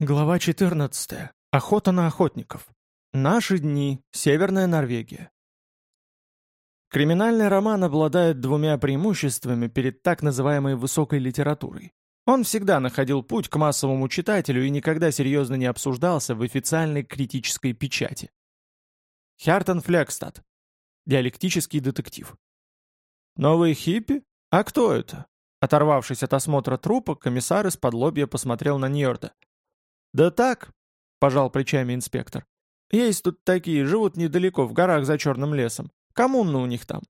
Глава 14. Охота на охотников. Наши дни. Северная Норвегия. Криминальный роман обладает двумя преимуществами перед так называемой высокой литературой. Он всегда находил путь к массовому читателю и никогда серьезно не обсуждался в официальной критической печати. Хартон Флегстад. Диалектический детектив. Новые хиппи? А кто это? Оторвавшись от осмотра трупа, комиссар из-под лобья посмотрел на Ньорда. «Да так», — пожал плечами инспектор. «Есть тут такие, живут недалеко, в горах за черным лесом. Коммуна у них там».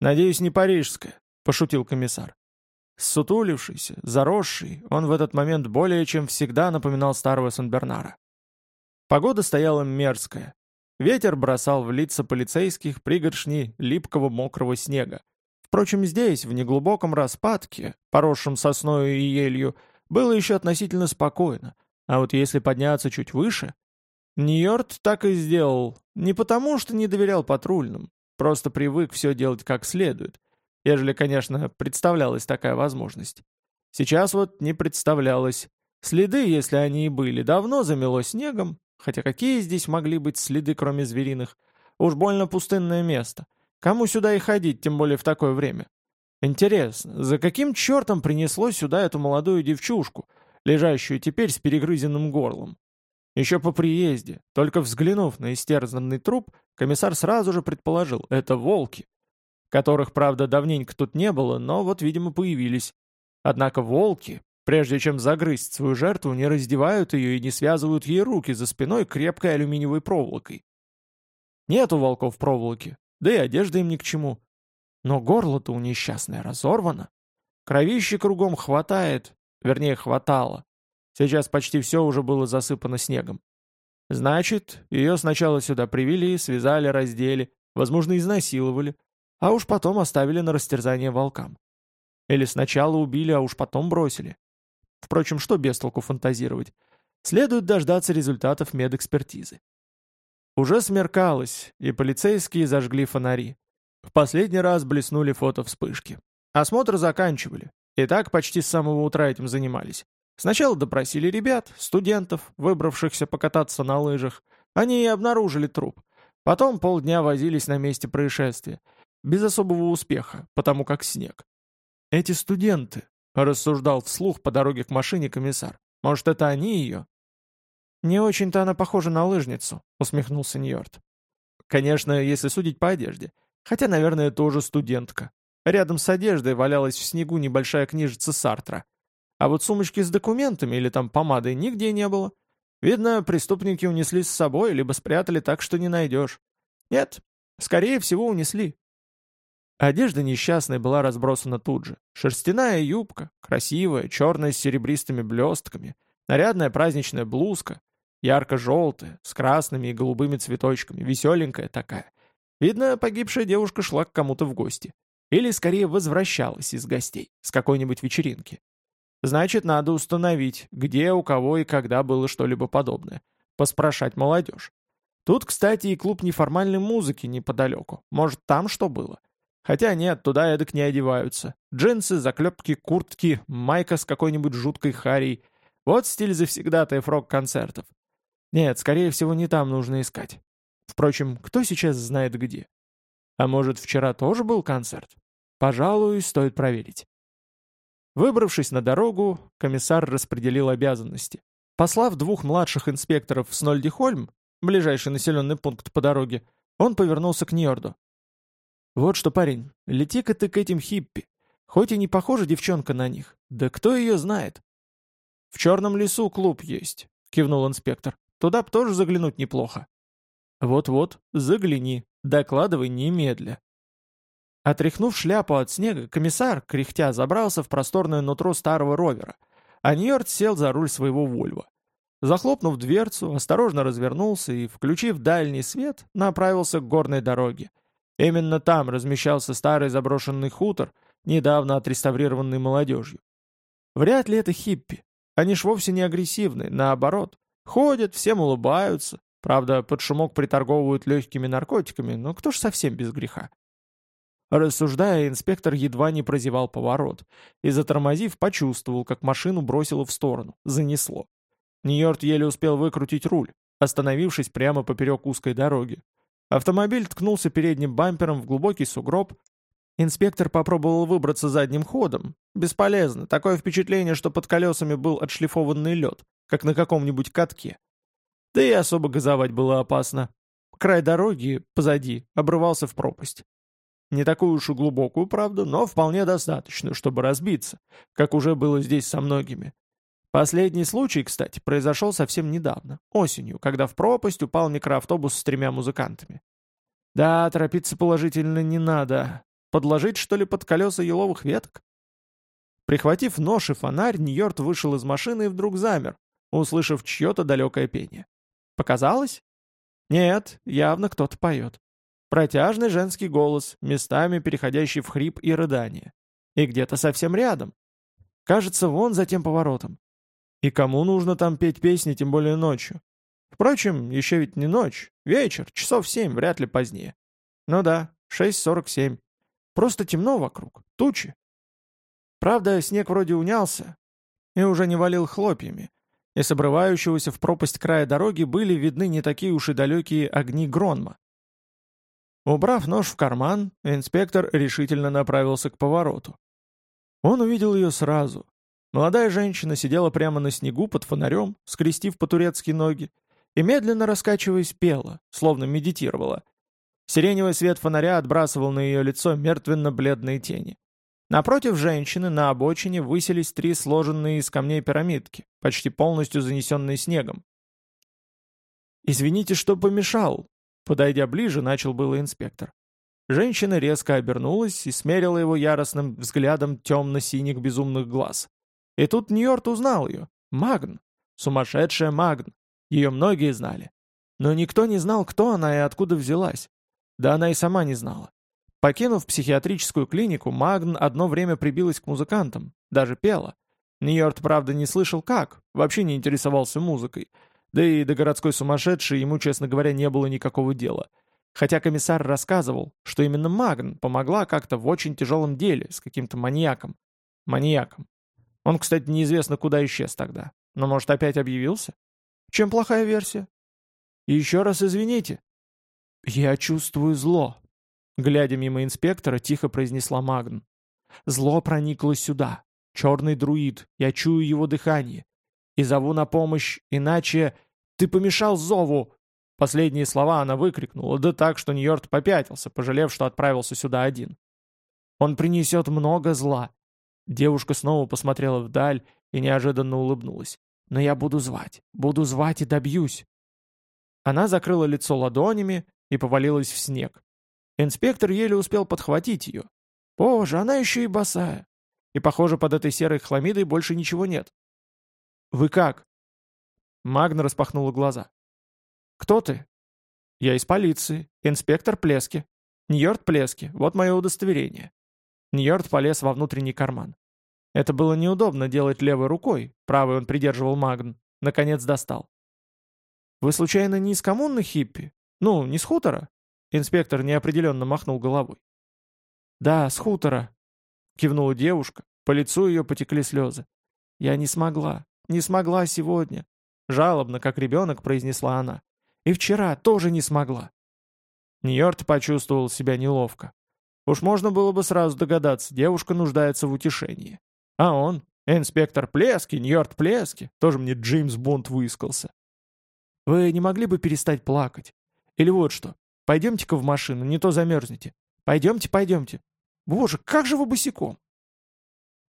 «Надеюсь, не парижская», — пошутил комиссар. Сутулившийся, заросший, он в этот момент более чем всегда напоминал старого Сан-Бернара. Погода стояла мерзкая. Ветер бросал в лица полицейских пригоршни липкого мокрого снега. Впрочем, здесь, в неглубоком распадке, поросшем сосною и елью, было еще относительно спокойно, а вот если подняться чуть выше... Ньорд так и сделал. Не потому, что не доверял патрульным, просто привык все делать как следует. Ежели, конечно, представлялась такая возможность. Сейчас вот не представлялось. Следы, если они и были, давно замело снегом, хотя какие здесь могли быть следы, кроме звериных? Уж больно пустынное место. Кому сюда и ходить, тем более в такое время? Интересно, за каким чертом принесло сюда эту молодую девчушку, лежащую теперь с перегрызенным горлом. Еще по приезде, только взглянув на истерзанный труп, комиссар сразу же предположил — это волки, которых, правда, давненько тут не было, но вот, видимо, появились. Однако волки, прежде чем загрызть свою жертву, не раздевают ее и не связывают ей руки за спиной крепкой алюминиевой проволокой. Нет у волков проволоки, да и одежда им ни к чему. Но горло-то у несчастной разорвано. Кровищи кругом хватает, Вернее, хватало. Сейчас почти все уже было засыпано снегом. Значит, ее сначала сюда привели, связали, раздели, возможно, изнасиловали, а уж потом оставили на растерзание волкам. Или сначала убили, а уж потом бросили. Впрочем, что без толку фантазировать? Следует дождаться результатов медэкспертизы. Уже смеркалось, и полицейские зажгли фонари. В последний раз блеснули фото-вспышки. Осмотр заканчивали. И так почти с самого утра этим занимались. Сначала допросили ребят, студентов, выбравшихся покататься на лыжах. Они и обнаружили труп. Потом полдня возились на месте происшествия. Без особого успеха, потому как снег. «Эти студенты», — рассуждал вслух по дороге к машине комиссар. «Может, это они ее?» «Не очень-то она похожа на лыжницу», — усмехнулся Ньорд. «Конечно, если судить по одежде. Хотя, наверное, тоже студентка. Рядом с одеждой валялась в снегу небольшая книжица Сартра. А вот сумочки с документами или там помадой нигде не было. Видно, преступники унесли с собой, либо спрятали так, что не найдешь. Нет, скорее всего, унесли. Одежда несчастной была разбросана тут же. Шерстяная юбка, красивая, черная с серебристыми блестками, нарядная праздничная блузка, ярко-желтая, с красными и голубыми цветочками, веселенькая такая. Видно, погибшая девушка шла к кому-то в гости. Или скорее возвращалась из гостей, с какой-нибудь вечеринки. Значит, надо установить, где, у кого и когда было что-либо подобное. Поспрашать молодежь. Тут, кстати, и клуб неформальной музыки неподалеку. Может, там что было? Хотя нет, туда эдак не одеваются. Джинсы, заклепки, куртки, майка с какой-нибудь жуткой харей. Вот стиль завсегдатаев рок-концертов. Нет, скорее всего, не там нужно искать. Впрочем, кто сейчас знает где? А может, вчера тоже был концерт? Пожалуй, стоит проверить. Выбравшись на дорогу, комиссар распределил обязанности. Послав двух младших инспекторов в Снольдихольм, ближайший населенный пункт по дороге, он повернулся к Ньорду. «Вот что, парень, лети-ка ты к этим хиппи. Хоть и не похожа девчонка на них, да кто ее знает?» «В черном лесу клуб есть», — кивнул инспектор. «Туда б тоже заглянуть неплохо». «Вот-вот, загляни, докладывай немедля». Отряхнув шляпу от снега, комиссар, кряхтя, забрался в просторное нутро старого ровера, а Ньорд сел за руль своего Вольва. Захлопнув дверцу, осторожно развернулся и, включив дальний свет, направился к горной дороге. Именно там размещался старый заброшенный хутор, недавно отреставрированный молодежью. Вряд ли это хиппи. Они ж вовсе не агрессивны, наоборот. Ходят, всем улыбаются. Правда, под шумок приторговывают легкими наркотиками, но кто ж совсем без греха? Рассуждая, инспектор едва не прозевал поворот и, затормозив, почувствовал, как машину бросило в сторону, занесло. Ньорд еле успел выкрутить руль, остановившись прямо поперек узкой дороги. Автомобиль ткнулся передним бампером в глубокий сугроб. Инспектор попробовал выбраться задним ходом. Бесполезно, такое впечатление, что под колесами был отшлифованный лед, как на каком-нибудь катке. Да и особо газовать было опасно. Край дороги, позади, обрывался в пропасть. Не такую уж и глубокую, правда, но вполне достаточную, чтобы разбиться, как уже было здесь со многими. Последний случай, кстати, произошел совсем недавно, осенью, когда в пропасть упал микроавтобус с тремя музыкантами. Да, торопиться положительно не надо. Подложить, что ли, под колеса еловых веток? Прихватив нож и фонарь, Ньорд вышел из машины и вдруг замер, услышав чье-то далекое пение. Показалось? Нет, явно кто-то поет. Протяжный женский голос, местами переходящий в хрип и рыдание. И где-то совсем рядом. Кажется, вон за тем поворотом. И кому нужно там петь песни, тем более ночью? Впрочем, еще ведь не ночь. Вечер, часов семь, вряд ли позднее. Ну да, 6.47. Просто темно вокруг, тучи. Правда, снег вроде унялся и уже не валил хлопьями, и с обрывающегося в пропасть края дороги были видны не такие уж и далекие огни Гронма. Убрав нож в карман, инспектор решительно направился к повороту. Он увидел ее сразу. Молодая женщина сидела прямо на снегу под фонарем, скрестив по-турецки ноги, и медленно раскачиваясь пела, словно медитировала. Сиреневый свет фонаря отбрасывал на ее лицо мертвенно-бледные тени. Напротив женщины на обочине высились три сложенные из камней пирамидки, почти полностью занесенные снегом. «Извините, что помешал», Подойдя ближе, начал было инспектор. Женщина резко обернулась и смерила его яростным взглядом темно-синих безумных глаз. И тут Ньорт узнал ее. Магн. Сумасшедшая Магн. Ее многие знали. Но никто не знал, кто она и откуда взялась. Да она и сама не знала. Покинув психиатрическую клинику, Магн одно время прибилась к музыкантам, даже пела. Ньорт, правда, не слышал как, вообще не интересовался музыкой, да и до городской сумасшедшей ему, честно говоря, не было никакого дела. Хотя комиссар рассказывал, что именно Магн помогла как-то в очень тяжелом деле с каким-то маньяком. Маньяком. Он, кстати, неизвестно куда исчез тогда. Но, может, опять объявился? Чем плохая версия? Еще раз извините. Я чувствую зло. Глядя мимо инспектора, тихо произнесла Магн. Зло проникло сюда. Черный друид. Я чую его дыхание. И зову на помощь, иначе... Ты помешал зову!» Последние слова она выкрикнула, да так, что Ньорд попятился, пожалев, что отправился сюда один. «Он принесет много зла». Девушка снова посмотрела вдаль и неожиданно улыбнулась. «Но я буду звать, буду звать и добьюсь». Она закрыла лицо ладонями и повалилась в снег. Инспектор еле успел подхватить ее. Боже, она еще и босая. И, похоже, под этой серой хламидой больше ничего нет. «Вы как?» Магна распахнула глаза. «Кто ты?» «Я из полиции. Инспектор Плески. Ньорд Плески. Вот мое удостоверение». Ньорд полез во внутренний карман. Это было неудобно делать левой рукой, правой он придерживал Магн. Наконец достал. «Вы случайно не из коммуны хиппи? Ну, не с хутора?» Инспектор неопределенно махнул головой. «Да, с хутора», — кивнула девушка. По лицу ее потекли слезы. «Я не смогла. Не смогла сегодня. Жалобно, как ребенок, произнесла она. И вчера тоже не смогла. Ньорд почувствовал себя неловко. Уж можно было бы сразу догадаться, девушка нуждается в утешении. А он, инспектор Плески, Ньорд Плески, тоже мне Джеймс Бонд выискался. Вы не могли бы перестать плакать? Или вот что, пойдемте-ка в машину, не то замерзнете. Пойдемте, пойдемте. Боже, как же вы босиком?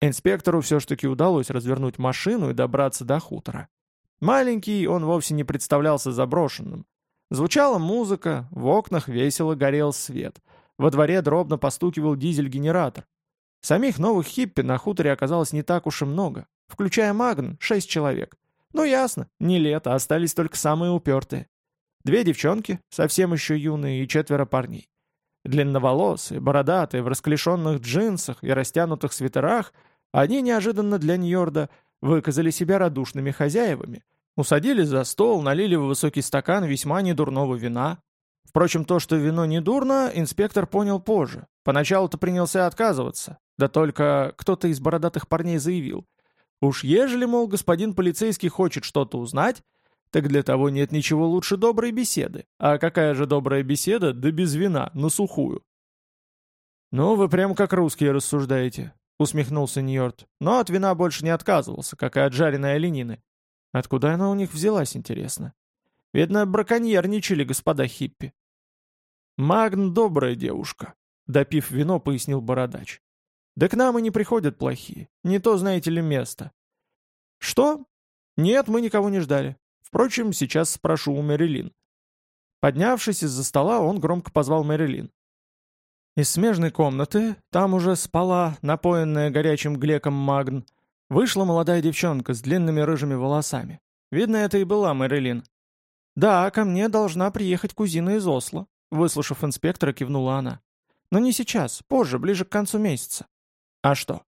Инспектору все-таки удалось развернуть машину и добраться до хутора. Маленький он вовсе не представлялся заброшенным. Звучала музыка, в окнах весело горел свет. Во дворе дробно постукивал дизель-генератор. Самих новых хиппи на хуторе оказалось не так уж и много, включая Магн, шесть человек. Ну ясно, не лето, остались только самые упертые. Две девчонки, совсем еще юные, и четверо парней. Длинноволосые, бородатые, в расклешенных джинсах и растянутых свитерах, они неожиданно для Ньорда выказали себя радушными хозяевами, усадили за стол, налили в высокий стакан весьма недурного вина. Впрочем, то, что вино не дурно, инспектор понял позже. Поначалу-то принялся отказываться. Да только кто-то из бородатых парней заявил. Уж ежели, мол, господин полицейский хочет что-то узнать, так для того нет ничего лучше доброй беседы. А какая же добрая беседа, да без вина, на сухую. «Ну, вы прям как русские рассуждаете», — усмехнулся Ньорд. Но от вина больше не отказывался, как и от жареной оленины. Откуда она у них взялась, интересно? Видно, браконьерничали господа хиппи. «Магн — добрая девушка», — допив вино, пояснил бородач. «Да к нам и не приходят плохие. Не то, знаете ли, место». «Что?» «Нет, мы никого не ждали. Впрочем, сейчас спрошу у Мэрилин». Поднявшись из-за стола, он громко позвал Мэрилин. Из смежной комнаты, там уже спала, напоенная горячим глеком Магн, вышла молодая девчонка с длинными рыжими волосами. Видно, это и была Мэрилин. «Да, ко мне должна приехать кузина из Осло», выслушав инспектора, кивнула она. «Но не сейчас, позже, ближе к концу месяца». «А что?»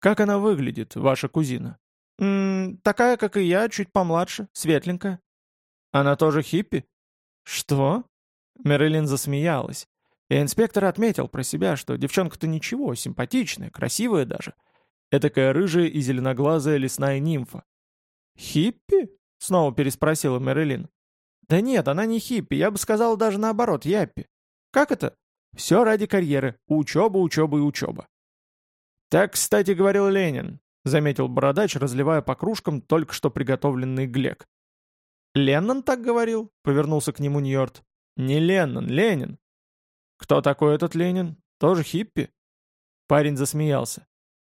«Как она выглядит, ваша кузина?» «М такая, как и я, чуть помладше, светленькая». «Она тоже хиппи?» «Что?» Мэрилин засмеялась. И инспектор отметил про себя, что девчонка-то ничего, симпатичная, красивая даже. Этакая рыжая и зеленоглазая лесная нимфа. «Хиппи?» — снова переспросила Мэрилин. «Да нет, она не хиппи, я бы сказал даже наоборот, яппи. Как это? Все ради карьеры. Учеба, учеба и учеба». «Так, кстати, говорил Ленин», — заметил бородач, разливая по кружкам только что приготовленный глек. «Леннон так говорил?» — повернулся к нему Ньорд. «Не Леннон, Ленин. «Кто такой этот Ленин? Тоже хиппи?» Парень засмеялся.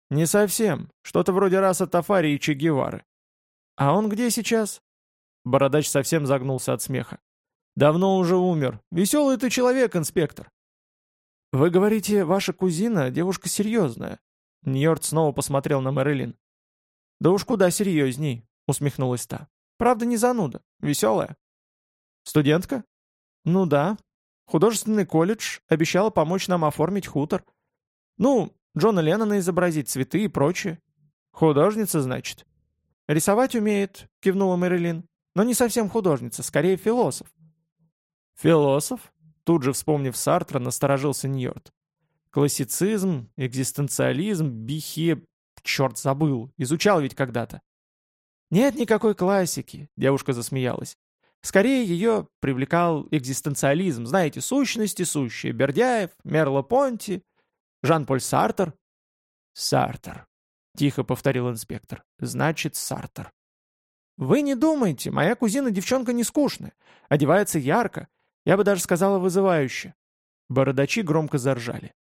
«Не совсем. Что-то вроде раса Тафари и Че Гевары». «А он где сейчас?» Бородач совсем загнулся от смеха. «Давно уже умер. Веселый ты человек, инспектор». «Вы говорите, ваша кузина девушка серьезная?» Ньорд снова посмотрел на Мэрилин. «Да уж куда серьезней», — усмехнулась та. «Правда, не зануда. Веселая». «Студентка?» «Ну да, Художественный колледж обещал помочь нам оформить хутор. Ну, Джона Леннона изобразить, цветы и прочее. Художница, значит. Рисовать умеет, кивнула Мэрилин. Но не совсем художница, скорее философ. Философ? Тут же, вспомнив Сартра, насторожился Ньорд. Классицизм, экзистенциализм, бихе... Черт, забыл. Изучал ведь когда-то. «Нет никакой классики», — девушка засмеялась. Скорее ее привлекал экзистенциализм, знаете, сущности сущие, Бердяев, Мерло-Понти, Жан-Поль Сартер. «Сартер», — тихо повторил инспектор, — «значит, Сартер». «Вы не думайте, моя кузина девчонка не скучная, одевается ярко, я бы даже сказала вызывающе». Бородачи громко заржали.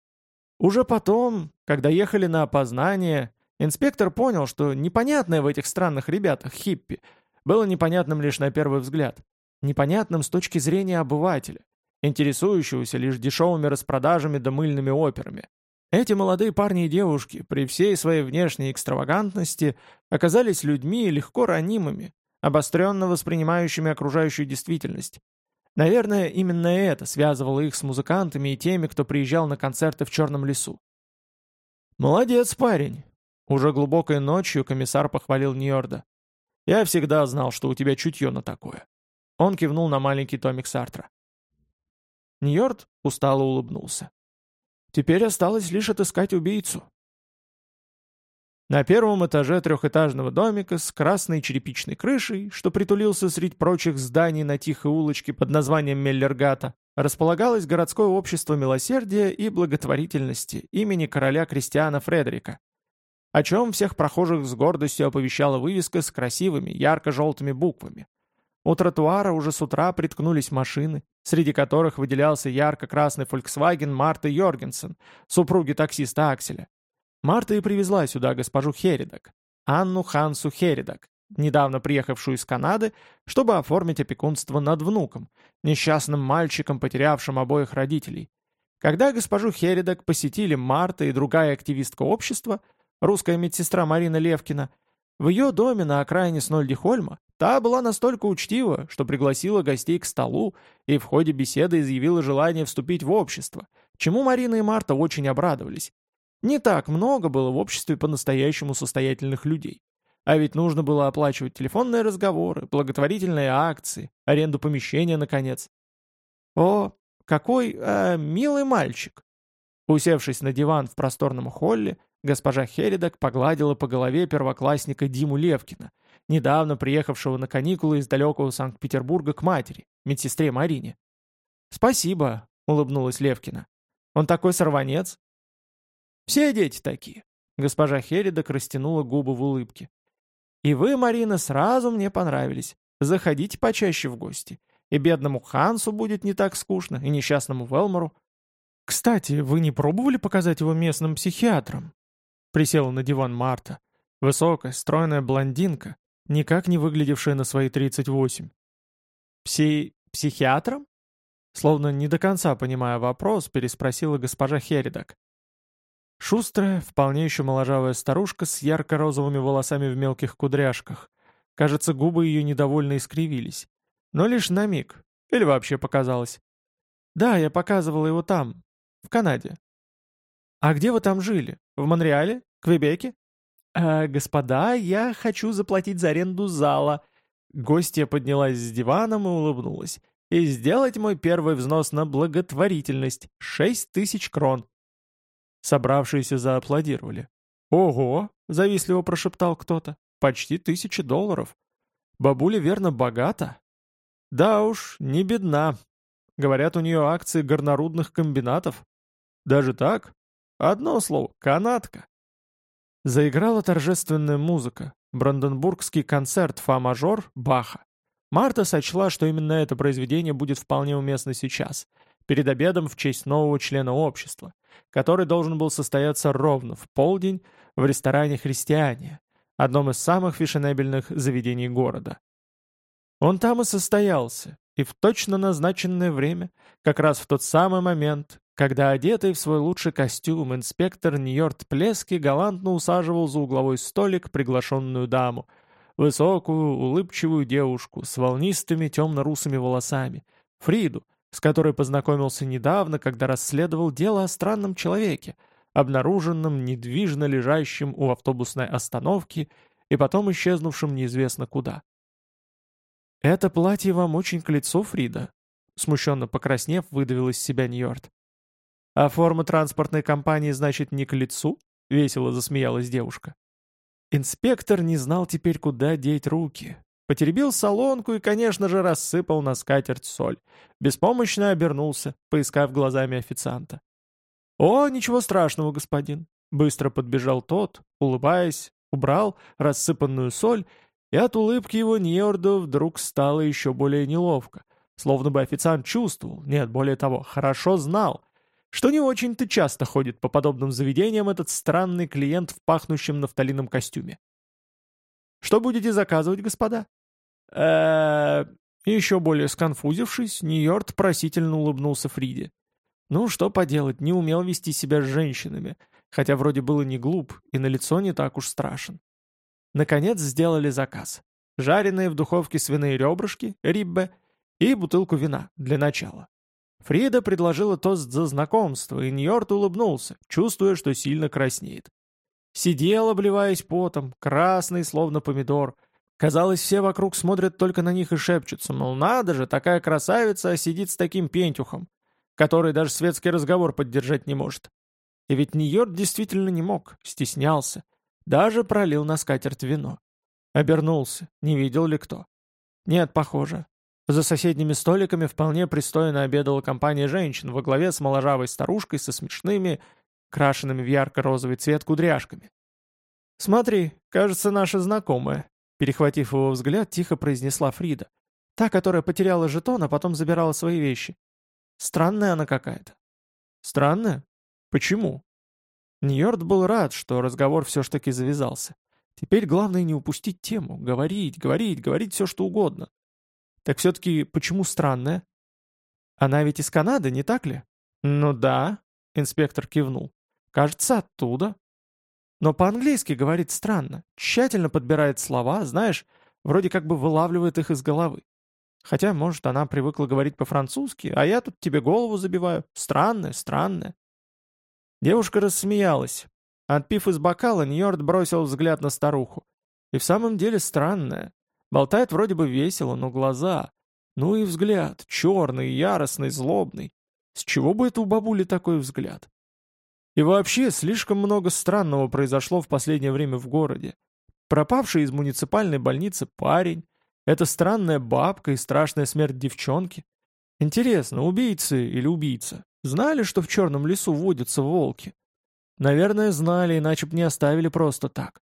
Уже потом, когда ехали на опознание, инспектор понял, что непонятное в этих странных ребятах хиппи — было непонятным лишь на первый взгляд. Непонятным с точки зрения обывателя, интересующегося лишь дешевыми распродажами да мыльными операми. Эти молодые парни и девушки, при всей своей внешней экстравагантности, оказались людьми легко ранимыми, обостренно воспринимающими окружающую действительность. Наверное, именно это связывало их с музыкантами и теми, кто приезжал на концерты в Черном лесу. «Молодец, парень!» Уже глубокой ночью комиссар похвалил Ньорда. Я всегда знал, что у тебя чутье на такое». Он кивнул на маленький томик Сартра. Ньорд устало улыбнулся. «Теперь осталось лишь отыскать убийцу». На первом этаже трехэтажного домика с красной черепичной крышей, что притулился среди прочих зданий на тихой улочке под названием Меллергата, располагалось городское общество милосердия и благотворительности имени короля Кристиана Фредерика, о чем всех прохожих с гордостью оповещала вывеска с красивыми, ярко-желтыми буквами. У тротуара уже с утра приткнулись машины, среди которых выделялся ярко-красный Volkswagen Марты Йоргенсен, супруги таксиста Акселя. Марта и привезла сюда госпожу Херидок, Анну Хансу Херидок, недавно приехавшую из Канады, чтобы оформить опекунство над внуком, несчастным мальчиком, потерявшим обоих родителей. Когда госпожу Херидок посетили Марта и другая активистка общества – русская медсестра Марина Левкина, в ее доме на окраине Снольдихольма та была настолько учтива, что пригласила гостей к столу и в ходе беседы изъявила желание вступить в общество, чему Марина и Марта очень обрадовались. Не так много было в обществе по-настоящему состоятельных людей. А ведь нужно было оплачивать телефонные разговоры, благотворительные акции, аренду помещения, наконец. О, какой э, милый мальчик! Усевшись на диван в просторном холле, Госпожа Херидок погладила по голове первоклассника Диму Левкина, недавно приехавшего на каникулы из далекого Санкт-Петербурга к матери, медсестре Марине. «Спасибо», — улыбнулась Левкина. «Он такой сорванец?» «Все дети такие», — госпожа Херидок растянула губы в улыбке. «И вы, Марина, сразу мне понравились. Заходите почаще в гости. И бедному Хансу будет не так скучно, и несчастному Велмору. Кстати, вы не пробовали показать его местным психиатрам?» Присела на диван Марта. Высокая, стройная блондинка, никак не выглядевшая на свои 38. «Пси... психиатром?» Словно не до конца понимая вопрос, переспросила госпожа Херидак. Шустрая, вполне еще моложавая старушка с ярко-розовыми волосами в мелких кудряшках. Кажется, губы ее недовольно искривились. Но лишь на миг. Или вообще показалось. Да, я показывала его там, в Канаде. А где вы там жили? В Монреале? Квебеке? «Э, «Господа, я хочу заплатить за аренду зала». Гостья поднялась с диваном и улыбнулась. «И сделать мой первый взнос на благотворительность. Шесть тысяч крон». Собравшиеся зааплодировали. «Ого!» — завистливо прошептал кто-то. «Почти тысячи долларов. Бабуля верно богата?» «Да уж, не бедна. Говорят, у нее акции горнорудных комбинатов. Даже так? Одно слово — канатка». Заиграла торжественная музыка, бранденбургский концерт фа-мажор Баха. Марта сочла, что именно это произведение будет вполне уместно сейчас, перед обедом в честь нового члена общества, который должен был состояться ровно в полдень в ресторане «Христиане», одном из самых фешенебельных заведений города. Он там и состоялся, и в точно назначенное время, как раз в тот самый момент, когда одетый в свой лучший костюм инспектор Ньорд Плески галантно усаживал за угловой столик приглашенную даму, высокую, улыбчивую девушку с волнистыми темно-русыми волосами, Фриду, с которой познакомился недавно, когда расследовал дело о странном человеке, обнаруженном недвижно лежащим у автобусной остановки и потом исчезнувшим неизвестно куда. «Это платье вам очень к лицу, Фрида», смущенно покраснев, выдавил из себя Ньорд. «А форма транспортной компании, значит, не к лицу?» — весело засмеялась девушка. Инспектор не знал теперь, куда деть руки. Потеребил солонку и, конечно же, рассыпал на скатерть соль. Беспомощно обернулся, поискав глазами официанта. «О, ничего страшного, господин!» Быстро подбежал тот, улыбаясь, убрал рассыпанную соль, и от улыбки его Ньорду вдруг стало еще более неловко, словно бы официант чувствовал, нет, более того, хорошо знал, что не очень-то часто ходит по подобным заведениям этот странный клиент в пахнущем нафталином костюме. «Что будете заказывать, господа?» э Еще более сконфузившись, Нью-Йорк просительно улыбнулся Фриде. Ну, что поделать, не умел вести себя с женщинами, хотя вроде было не глуп и на лицо не так уж страшен. Наконец сделали заказ. Жареные в духовке свиные ребрышки, риббе, и бутылку вина для начала. Фрида предложила тост за знакомство, и Ньорт улыбнулся, чувствуя, что сильно краснеет. Сидел, обливаясь потом, красный, словно помидор. Казалось, все вокруг смотрят только на них и шепчутся, мол, надо же, такая красавица сидит с таким пентюхом, который даже светский разговор поддержать не может. И ведь Ньорт действительно не мог, стеснялся. Даже пролил на скатерть вино. Обернулся, не видел ли кто. Нет, похоже, за соседними столиками вполне пристойно обедала компания женщин во главе с моложавой старушкой со смешными, крашенными в ярко-розовый цвет кудряшками. «Смотри, кажется, наша знакомая», — перехватив его взгляд, тихо произнесла Фрида. «Та, которая потеряла жетон, а потом забирала свои вещи. Странная она какая-то». «Странная? Почему?» Ньорд был рад, что разговор все ж таки завязался. Теперь главное не упустить тему, говорить, говорить, говорить все что угодно. Так все-таки почему странная? Она ведь из Канады, не так ли? Ну да, инспектор кивнул. Кажется, оттуда. Но по-английски говорит странно, тщательно подбирает слова, знаешь, вроде как бы вылавливает их из головы. Хотя, может, она привыкла говорить по-французски, а я тут тебе голову забиваю. Странное, странное. Девушка рассмеялась. Отпив из бокала, Ньорд бросил взгляд на старуху. И в самом деле странное. Болтает вроде бы весело, но глаза... Ну и взгляд, черный, яростный, злобный. С чего бы это у бабули такой взгляд? И вообще, слишком много странного произошло в последнее время в городе. Пропавший из муниципальной больницы парень, эта странная бабка и страшная смерть девчонки. Интересно, убийцы или убийца знали, что в черном лесу водятся волки? Наверное, знали, иначе бы не оставили просто так.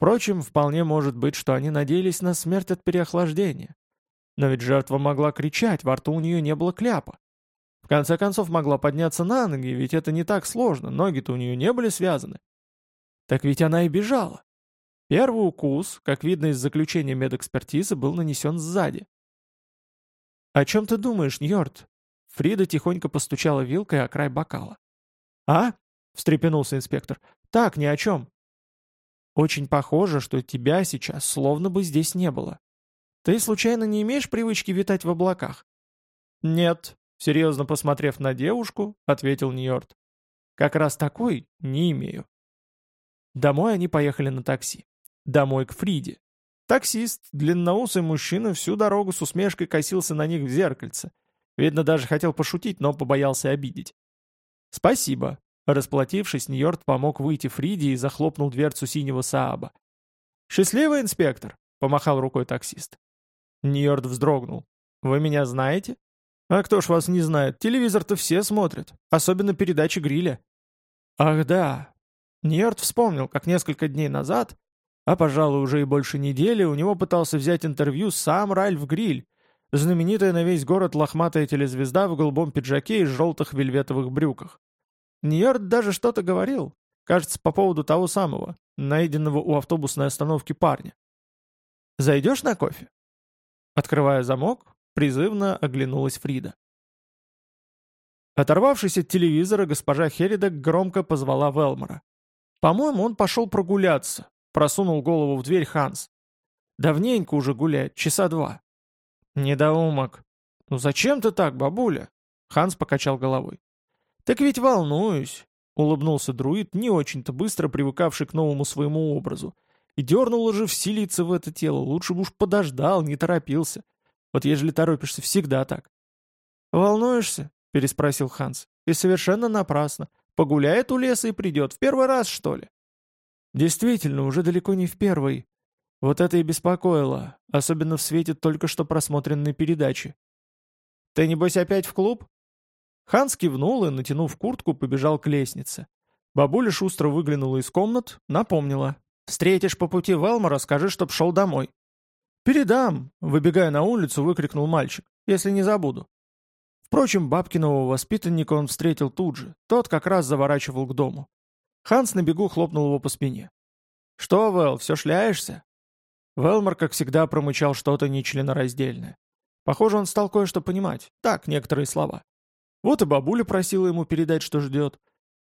Впрочем, вполне может быть, что они надеялись на смерть от переохлаждения. Но ведь жертва могла кричать, во рту у нее не было кляпа. В конце концов, могла подняться на ноги, ведь это не так сложно, ноги-то у нее не были связаны. Так ведь она и бежала. Первый укус, как видно из заключения медэкспертизы, был нанесен сзади. «О чем ты думаешь, Ньорд?» Фрида тихонько постучала вилкой о край бокала. «А?» — встрепенулся инспектор. «Так, ни о чем. Очень похоже, что тебя сейчас словно бы здесь не было. Ты случайно не имеешь привычки витать в облаках?» «Нет», — серьезно посмотрев на девушку, ответил Ньорд. «Как раз такой не имею». Домой они поехали на такси. Домой к Фриде. Таксист, длинноусый мужчина, всю дорогу с усмешкой косился на них в зеркальце. Видно, даже хотел пошутить, но побоялся обидеть. «Спасибо», Расплатившись, Ньорд помог выйти Фриде и захлопнул дверцу синего Сааба. «Счастливый инспектор!» — помахал рукой таксист. Ньорд вздрогнул. «Вы меня знаете?» «А кто ж вас не знает? Телевизор-то все смотрят, особенно передачи гриля». «Ах да!» Ньорд вспомнил, как несколько дней назад, а, пожалуй, уже и больше недели, у него пытался взять интервью сам Ральф Гриль, знаменитая на весь город лохматая телезвезда в голубом пиджаке и желтых вельветовых брюках. Ньорд даже что-то говорил, кажется, по поводу того самого, найденного у автобусной остановки парня. «Зайдешь на кофе?» Открывая замок, призывно оглянулась Фрида. Оторвавшись от телевизора, госпожа Херидек громко позвала Велмора. «По-моему, он пошел прогуляться», — просунул голову в дверь Ханс. «Давненько уже гуляет, часа два». «Недоумок». «Ну зачем ты так, бабуля?» Ханс покачал головой. «Так ведь волнуюсь», — улыбнулся друид, не очень-то быстро привыкавший к новому своему образу. «И дернуло же вселиться в это тело, лучше бы уж подождал, не торопился. Вот ежели торопишься, всегда так». «Волнуешься?» — переспросил Ханс. «И совершенно напрасно. Погуляет у леса и придет. В первый раз, что ли?» «Действительно, уже далеко не в первый. Вот это и беспокоило, особенно в свете только что просмотренной передачи». «Ты, небось, опять в клуб?» Ханс кивнул и, натянув куртку, побежал к лестнице. Бабуля шустро выглянула из комнат, напомнила. «Встретишь по пути Велмора, скажи, чтоб шел домой». «Передам», — выбегая на улицу, выкрикнул мальчик, «если не забуду». Впрочем, бабкиного воспитанника он встретил тут же, тот как раз заворачивал к дому. Ханс на бегу хлопнул его по спине. «Что, Вэл, все шляешься?» Велмор, как всегда, промычал что-то нечленораздельное. Похоже, он стал кое-что понимать. Так, некоторые слова. Вот и бабуля просила ему передать, что ждет.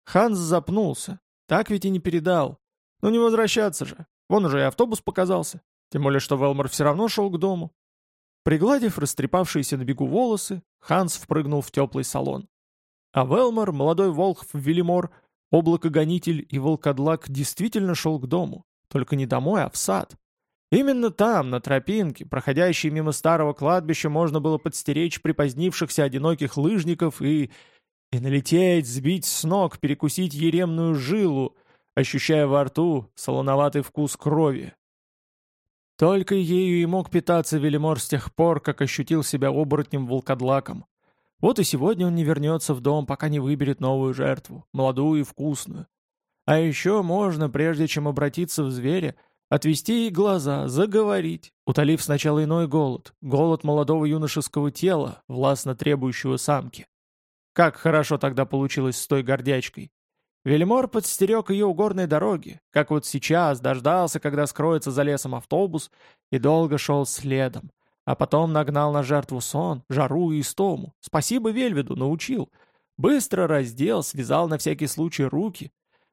Ханс запнулся. Так ведь и не передал. Ну не возвращаться же. Вон уже и автобус показался. Тем более, что Велмор все равно шел к дому. Пригладив растрепавшиеся на бегу волосы, Ханс впрыгнул в теплый салон. А Велмор, молодой волхв Велимор, облакогонитель и волкодлак действительно шел к дому. Только не домой, а в сад. Именно там, на тропинке, проходящей мимо старого кладбища, можно было подстеречь припозднившихся одиноких лыжников и... и налететь, сбить с ног, перекусить еремную жилу, ощущая во рту солоноватый вкус крови. Только ею и мог питаться Велимор с тех пор, как ощутил себя оборотнем-волкодлаком. Вот и сегодня он не вернется в дом, пока не выберет новую жертву, молодую и вкусную. А еще можно, прежде чем обратиться в зверя, Отвести ей глаза, заговорить, утолив сначала иной голод, голод молодого юношеского тела, властно требующего самки. Как хорошо тогда получилось с той гордячкой. Вельмор подстерег ее у горной дороги, как вот сейчас дождался, когда скроется за лесом автобус, и долго шел следом, а потом нагнал на жертву сон, жару и истому. Спасибо Вельведу, научил. Быстро раздел, связал на всякий случай руки.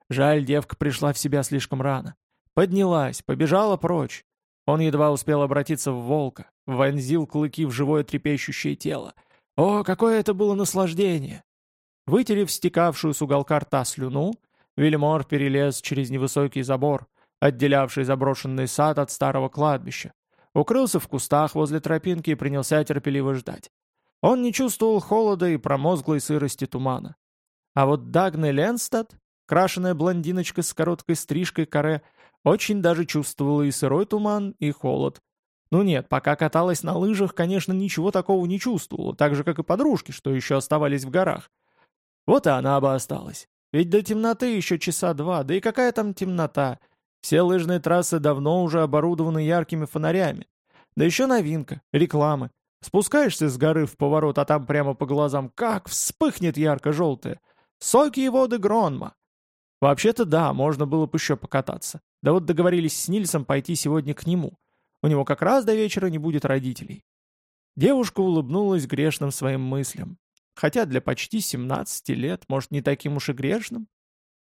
Жаль, девка пришла в себя слишком рано. Поднялась, побежала прочь. Он едва успел обратиться в волка, вонзил клыки в живое трепещущее тело. О, какое это было наслаждение! Вытерев стекавшую с уголка рта слюну, Вильмор перелез через невысокий забор, отделявший заброшенный сад от старого кладбища, укрылся в кустах возле тропинки и принялся терпеливо ждать. Он не чувствовал холода и промозглой сырости тумана. А вот Дагны Ленстад крашеная блондиночка с короткой стрижкой каре очень даже чувствовала и сырой туман, и холод. Ну нет, пока каталась на лыжах, конечно, ничего такого не чувствовала, так же, как и подружки, что еще оставались в горах. Вот и она бы осталась. Ведь до темноты еще часа два, да и какая там темнота? Все лыжные трассы давно уже оборудованы яркими фонарями. Да еще новинка, рекламы. Спускаешься с горы в поворот, а там прямо по глазам как вспыхнет ярко-желтое. Соки и воды Гронма. Вообще-то да, можно было бы еще покататься. Да вот договорились с Нильсом пойти сегодня к нему. У него как раз до вечера не будет родителей. Девушка улыбнулась грешным своим мыслям. Хотя для почти 17 лет, может, не таким уж и грешным.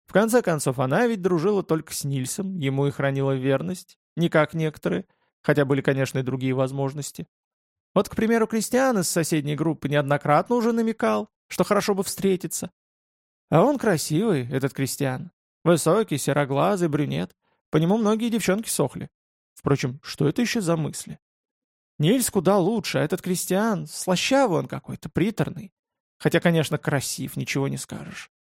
В конце концов, она ведь дружила только с Нильсом, ему и хранила верность, не как некоторые, хотя были, конечно, и другие возможности. Вот, к примеру, Кристиан из соседней группы неоднократно уже намекал, что хорошо бы встретиться. А он красивый, этот Кристиан. Высокий, сероглазый, брюнет. По нему многие девчонки сохли. Впрочем, что это еще за мысли? Нильс куда лучше, а этот Кристиан, слащавый он какой-то, приторный. Хотя, конечно, красив, ничего не скажешь.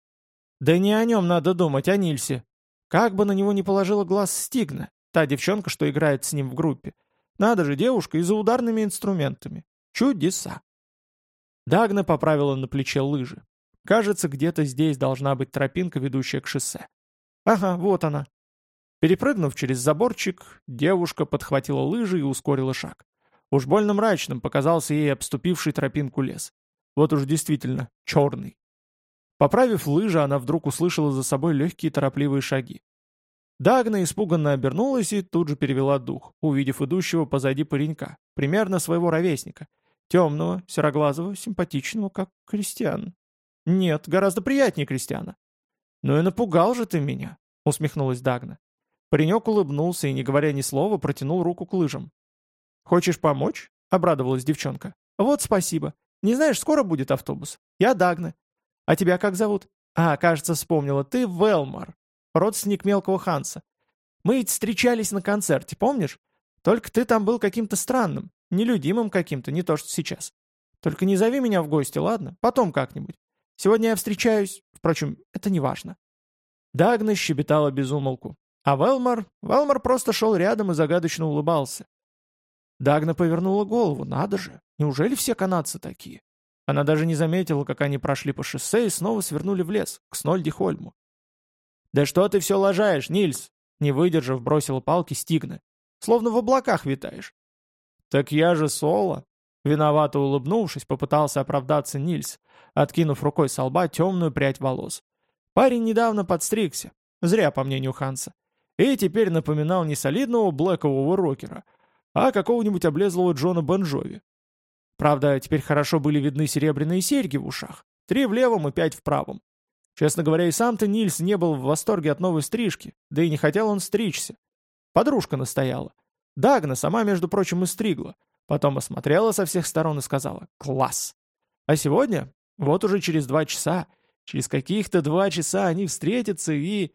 Да не о нем надо думать, о Нильсе. Как бы на него не положила глаз Стигна, та девчонка, что играет с ним в группе. Надо же, девушка и за ударными инструментами. Чудеса. Дагна поправила на плече лыжи. Кажется, где-то здесь должна быть тропинка, ведущая к шоссе. Ага, вот она. Перепрыгнув через заборчик, девушка подхватила лыжи и ускорила шаг. Уж больно мрачным показался ей обступивший тропинку лес. Вот уж действительно черный. Поправив лыжи, она вдруг услышала за собой легкие торопливые шаги. Дагна испуганно обернулась и тут же перевела дух, увидев идущего позади паренька, примерно своего ровесника, темного, сероглазого, симпатичного, как крестьян. Нет, гораздо приятнее крестьяна. «Ну и напугал же ты меня», — усмехнулась Дагна. Паренек улыбнулся и, не говоря ни слова, протянул руку к лыжам. «Хочешь помочь?» — обрадовалась девчонка. «Вот спасибо. Не знаешь, скоро будет автобус. Я Дагна. А тебя как зовут? А, кажется, вспомнила. Ты Велмар, родственник мелкого Ханса. Мы ведь встречались на концерте, помнишь? Только ты там был каким-то странным, нелюдимым каким-то, не то что сейчас. Только не зови меня в гости, ладно? Потом как-нибудь. Сегодня я встречаюсь... Впрочем, это не важно. Дагна щебетала без умолку. А Велмар... Велмар просто шел рядом и загадочно улыбался. Дагна повернула голову. Надо же, неужели все канадцы такие? Она даже не заметила, как они прошли по шоссе и снова свернули в лес, к Снольдихольму. «Да что ты все лажаешь, Нильс?» Не выдержав, бросила палки Стигна. «Словно в облаках витаешь». «Так я же Соло!» Виновато улыбнувшись, попытался оправдаться Нильс, откинув рукой со лба темную прядь волос. Парень недавно подстригся, зря, по мнению Ханса, и теперь напоминал не солидного блэкового рокера, а какого-нибудь облезлого Джона Бонжови. Правда, теперь хорошо были видны серебряные серьги в ушах, три в левом и пять в правом. Честно говоря, и сам-то Нильс не был в восторге от новой стрижки, да и не хотел он стричься. Подружка настояла. Дагна сама, между прочим, и стригла. Потом осмотрела со всех сторон и сказала «Класс!». А сегодня, вот уже через два часа, через каких-то два часа они встретятся и...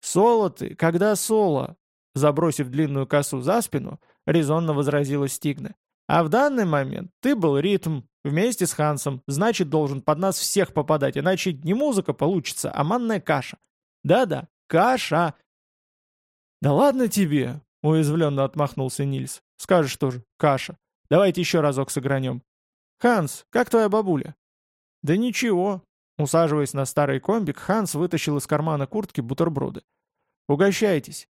«Соло ты, когда соло?» Забросив длинную косу за спину, резонно возразила Стигна. «А в данный момент ты был ритм, Вместе с Хансом, значит, должен под нас всех попадать, иначе не музыка получится, а манная каша. Да-да, каша. Да ладно тебе, уязвленно отмахнулся Нильс. Скажешь тоже, каша. Давайте еще разок сыгранем. Ханс, как твоя бабуля? Да ничего. Усаживаясь на старый комбик, Ханс вытащил из кармана куртки бутерброды. Угощайтесь.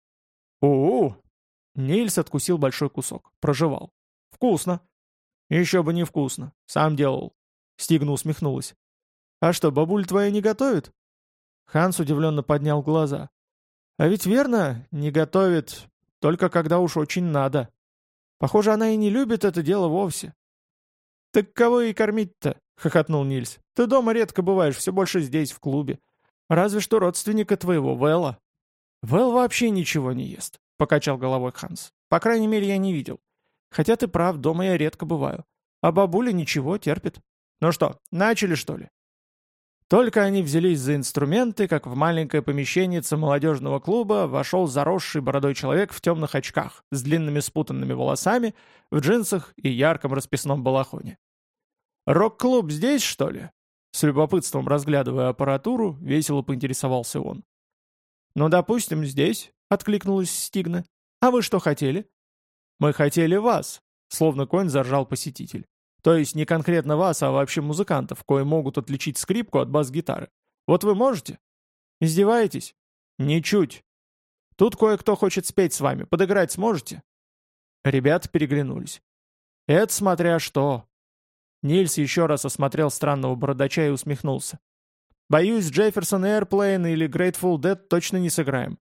У-у! Нильс откусил большой кусок, прожевал. Вкусно. «Еще бы не вкусно. Сам делал». Стигна усмехнулась. «А что, бабуль твоя не готовит?» Ханс удивленно поднял глаза. «А ведь верно, не готовит, только когда уж очень надо. Похоже, она и не любит это дело вовсе». «Так кого и кормить-то?» — хохотнул Нильс. «Ты дома редко бываешь, все больше здесь, в клубе. Разве что родственника твоего, Вэлла». «Вэл вообще ничего не ест», — покачал головой Ханс. «По крайней мере, я не видел. Хотя ты прав, дома я редко бываю. А бабуля ничего, терпит. Ну что, начали что ли? Только они взялись за инструменты, как в маленькое помещение молодежного клуба вошел заросший бородой человек в темных очках, с длинными спутанными волосами, в джинсах и ярком расписном балахоне. «Рок-клуб здесь, что ли?» С любопытством разглядывая аппаратуру, весело поинтересовался он. «Ну, допустим, здесь», — откликнулась Стигна. «А вы что хотели?» «Мы хотели вас», — словно конь заржал посетитель. «То есть не конкретно вас, а вообще музыкантов, кои могут отличить скрипку от бас-гитары. Вот вы можете?» «Издеваетесь?» «Ничуть. Тут кое-кто хочет спеть с вами. Подыграть сможете?» Ребята переглянулись. «Это смотря что». Нильс еще раз осмотрел странного бородача и усмехнулся. «Боюсь, Джефферсон Airplane или Grateful Dead точно не сыграем».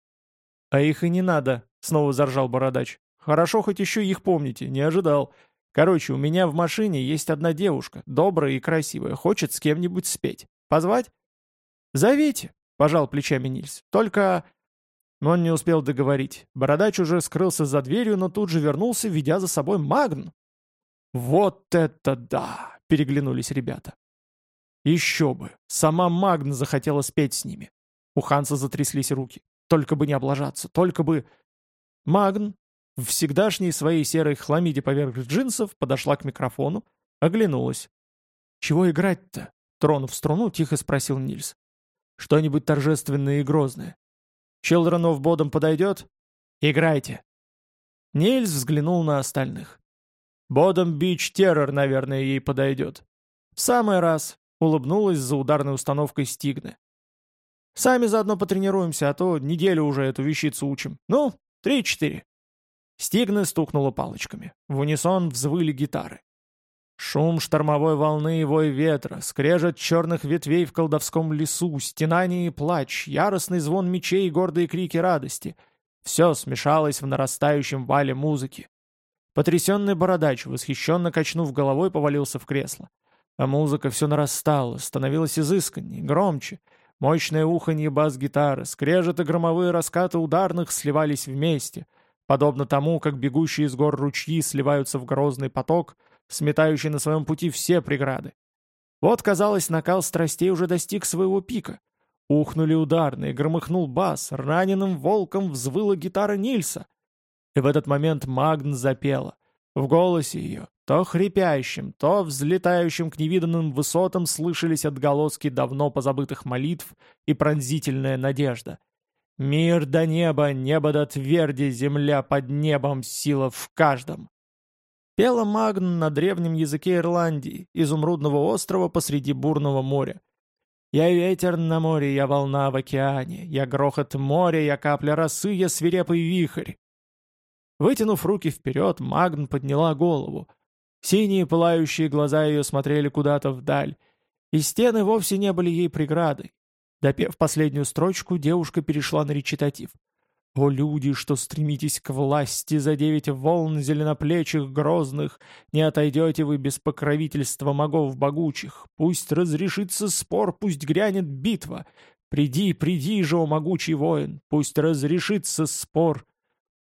«А их и не надо», — снова заржал бородач. «Хорошо, хоть еще их помните, не ожидал. Короче, у меня в машине есть одна девушка, добрая и красивая, хочет с кем-нибудь спеть. Позвать?» «Зовите», — пожал плечами Нильс. «Только...» Но он не успел договорить. Бородач уже скрылся за дверью, но тут же вернулся, ведя за собой Магн. «Вот это да!» — переглянулись ребята. «Еще бы! Сама Магн захотела спеть с ними!» У Ханса затряслись руки. «Только бы не облажаться! Только бы...» Магн, в всегдашней своей серой хламиде поверх джинсов, подошла к микрофону, оглянулась. «Чего играть-то?» — тронув струну, тихо спросил Нильс. «Что-нибудь торжественное и грозное. Of Bodom подойдет? Играйте!» Нильс взглянул на остальных. Бодом Бич Террор, наверное, ей подойдет. В самый раз, улыбнулась за ударной установкой Стигны. Сами заодно потренируемся, а то неделю уже эту вещицу учим. Ну, три-четыре. Стигна стукнула палочками. В унисон взвыли гитары. Шум штормовой волны и вой ветра, скрежет черных ветвей в колдовском лесу, стенание и плач, яростный звон мечей и гордые крики радости — все смешалось в нарастающем вале музыки. Потрясенный бородач, восхищенно качнув головой, повалился в кресло. А музыка все нарастала, становилась изысканней, громче. Мощное уханье бас-гитары, скрежет и громовые раскаты ударных сливались вместе, подобно тому, как бегущие из гор ручьи сливаются в грозный поток, сметающий на своем пути все преграды. Вот, казалось, накал страстей уже достиг своего пика. Ухнули ударные, громыхнул бас, раненым волком взвыла гитара Нильса. И в этот момент Магн запела. В голосе ее, то хрипящим, то взлетающим к невиданным высотам слышались отголоски давно позабытых молитв и пронзительная надежда. «Мир до неба, небо до тверди, земля под небом, сила в каждом». Пела Магн на древнем языке Ирландии, изумрудного острова посреди бурного моря. «Я ветер на море, я волна в океане, я грохот моря, я капля росы, я свирепый вихрь». Вытянув руки вперед, Магн подняла голову. Синие пылающие глаза ее смотрели куда-то вдаль, и стены вовсе не были ей преградой. Допев последнюю строчку, девушка перешла на речитатив. «О, люди, что стремитесь к власти за девять волн зеленоплечих грозных, не отойдете вы без покровительства могов богучих. Пусть разрешится спор, пусть грянет битва. Приди, приди же, о могучий воин, пусть разрешится спор,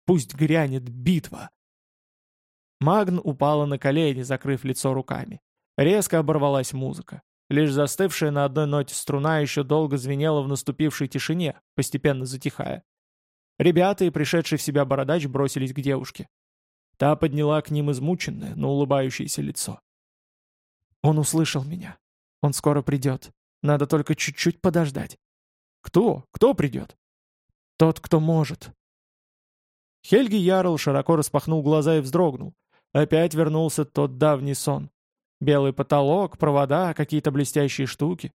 Пусть грянет битва!» Магн упала на колени, закрыв лицо руками. Резко оборвалась музыка. Лишь застывшая на одной ноте струна еще долго звенела в наступившей тишине, постепенно затихая. Ребята и пришедший в себя бородач бросились к девушке. Та подняла к ним измученное, но улыбающееся лицо. «Он услышал меня. Он скоро придет. Надо только чуть-чуть подождать». «Кто? Кто придет?» «Тот, кто может», Хельги Ярл широко распахнул глаза и вздрогнул. Опять вернулся тот давний сон. Белый потолок, провода, какие-то блестящие штуки.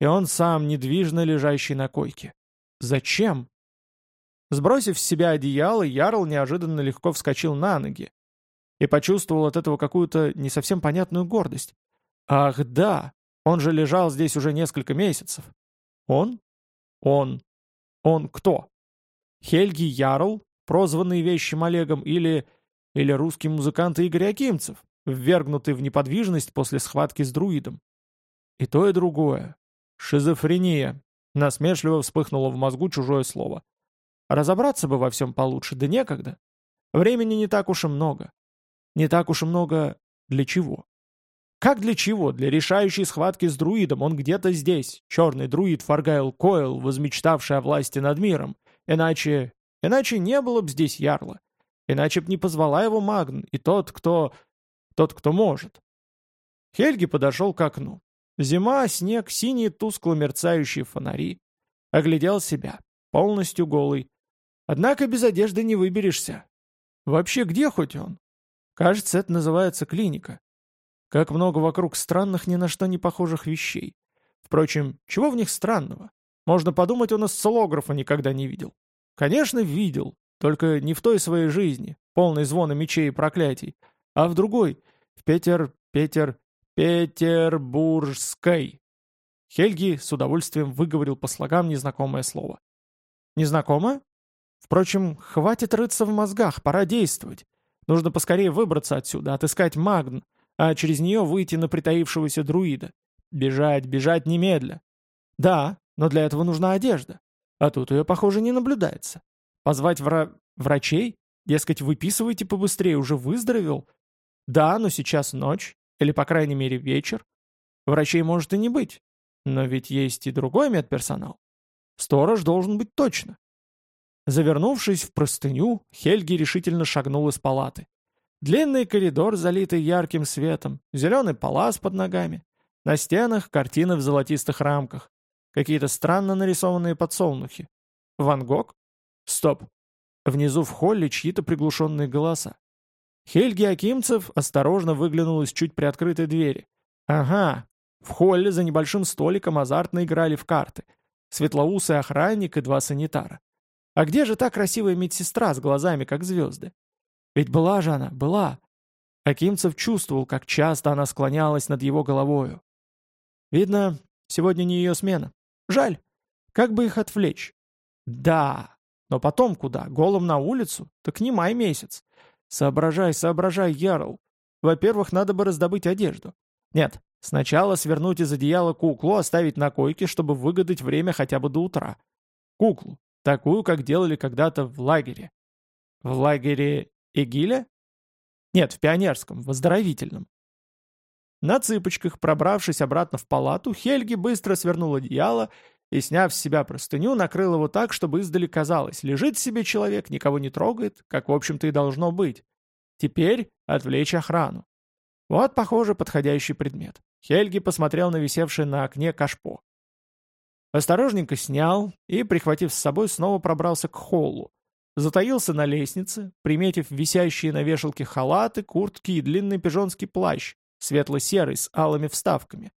И он сам, недвижно лежащий на койке. Зачем? Сбросив с себя одеяло, Ярл неожиданно легко вскочил на ноги и почувствовал от этого какую-то не совсем понятную гордость. Ах да, он же лежал здесь уже несколько месяцев. Он? Он. Он кто? Хельги Ярл, прозванный вещим Олегом, или... или русский музыкант Игорь Акимцев, ввергнутый в неподвижность после схватки с друидом. И то, и другое. Шизофрения. Насмешливо вспыхнуло в мозгу чужое слово. Разобраться бы во всем получше, да некогда. Времени не так уж и много. Не так уж и много для чего? Как для чего? Для решающей схватки с друидом. Он где-то здесь. Черный друид Фаргайл Койл, возмечтавший о власти над миром. Иначе Иначе не было бы здесь ярла. Иначе б не позвала его Магн и тот, кто... тот, кто может. Хельги подошел к окну. Зима, снег, синие тускло мерцающие фонари. Оглядел себя, полностью голый. Однако без одежды не выберешься. Вообще, где хоть он? Кажется, это называется клиника. Как много вокруг странных, ни на что не похожих вещей. Впрочем, чего в них странного? Можно подумать, он осциллографа никогда не видел. Конечно, видел, только не в той своей жизни, полной звона мечей и проклятий, а в другой, в Петер... Петер... Петербургской. Хельги с удовольствием выговорил по слогам незнакомое слово. Незнакомое? Впрочем, хватит рыться в мозгах, пора действовать. Нужно поскорее выбраться отсюда, отыскать Магн, а через нее выйти на притаившегося друида. Бежать, бежать немедля. Да, но для этого нужна одежда. А тут ее, похоже, не наблюдается. Позвать вра... врачей? Дескать, выписывайте побыстрее, уже выздоровел? Да, но сейчас ночь, или, по крайней мере, вечер. Врачей может и не быть. Но ведь есть и другой медперсонал. Сторож должен быть точно. Завернувшись в простыню, Хельги решительно шагнул из палаты. Длинный коридор, залитый ярким светом, зеленый палас под ногами. На стенах картины в золотистых рамках. Какие-то странно нарисованные подсолнухи. Ван Гог? Стоп. Внизу в холле чьи-то приглушенные голоса. Хельги Акимцев осторожно выглянул из чуть приоткрытой двери. Ага, в холле за небольшим столиком азартно играли в карты. Светлоусый охранник и два санитара. А где же та красивая медсестра с глазами, как звезды? Ведь была же она, была. Акимцев чувствовал, как часто она склонялась над его головою. Видно, сегодня не ее смена. Жаль. Как бы их отвлечь? Да, но потом куда? Голым на улицу? Так не май месяц. Соображай, соображай, Ярл. Во-первых, надо бы раздобыть одежду. Нет, сначала свернуть из одеяла куклу, оставить на койке, чтобы выгадать время хотя бы до утра. Куклу, такую, как делали когда-то в лагере. В лагере Эгиля? Нет, в пионерском, в оздоровительном. На цыпочках, пробравшись обратно в палату, Хельги быстро свернул одеяло и, сняв с себя простыню, накрыл его так, чтобы издали казалось, лежит себе человек, никого не трогает, как, в общем-то, и должно быть. Теперь отвлечь охрану. Вот, похоже, подходящий предмет. Хельги посмотрел на висевшее на окне кашпо. Осторожненько снял и, прихватив с собой, снова пробрался к холлу. Затаился на лестнице, приметив висящие на вешалке халаты, куртки и длинный пижонский плащ, светло-серый, с алыми вставками.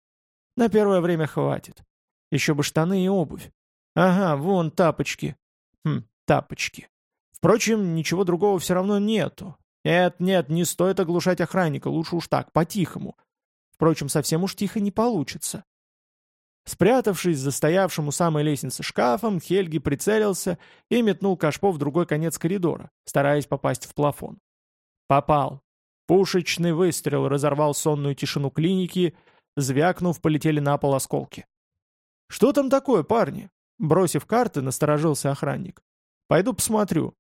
На первое время хватит. Еще бы штаны и обувь. Ага, вон тапочки. Хм, тапочки. Впрочем, ничего другого все равно нету. Нет, нет, не стоит оглушать охранника, лучше уж так, по-тихому. Впрочем, совсем уж тихо не получится. Спрятавшись за стоявшим у самой лестницы шкафом, Хельги прицелился и метнул кашпо в другой конец коридора, стараясь попасть в плафон. Попал. Пушечный выстрел разорвал сонную тишину клиники, звякнув, полетели на пол осколки. «Что там такое, парни?» Бросив карты, насторожился охранник. «Пойду посмотрю».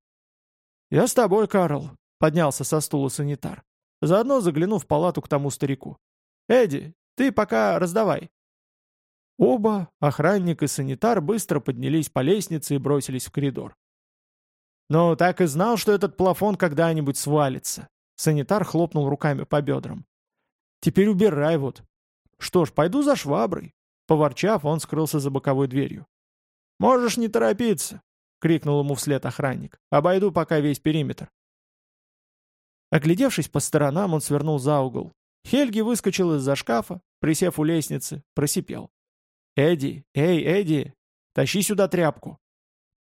«Я с тобой, Карл», — поднялся со стула санитар. Заодно заглянув в палату к тому старику. «Эдди, ты пока раздавай». Оба, охранник и санитар, быстро поднялись по лестнице и бросились в коридор. «Ну, так и знал, что этот плафон когда-нибудь свалится». Санитар хлопнул руками по бедрам. «Теперь убирай вот». «Что ж, пойду за шваброй». Поворчав, он скрылся за боковой дверью. «Можешь не торопиться», — крикнул ему вслед охранник. «Обойду пока весь периметр». Оглядевшись по сторонам, он свернул за угол. Хельги выскочил из-за шкафа, присев у лестницы, просипел. «Эдди, эй, Эдди, тащи сюда тряпку».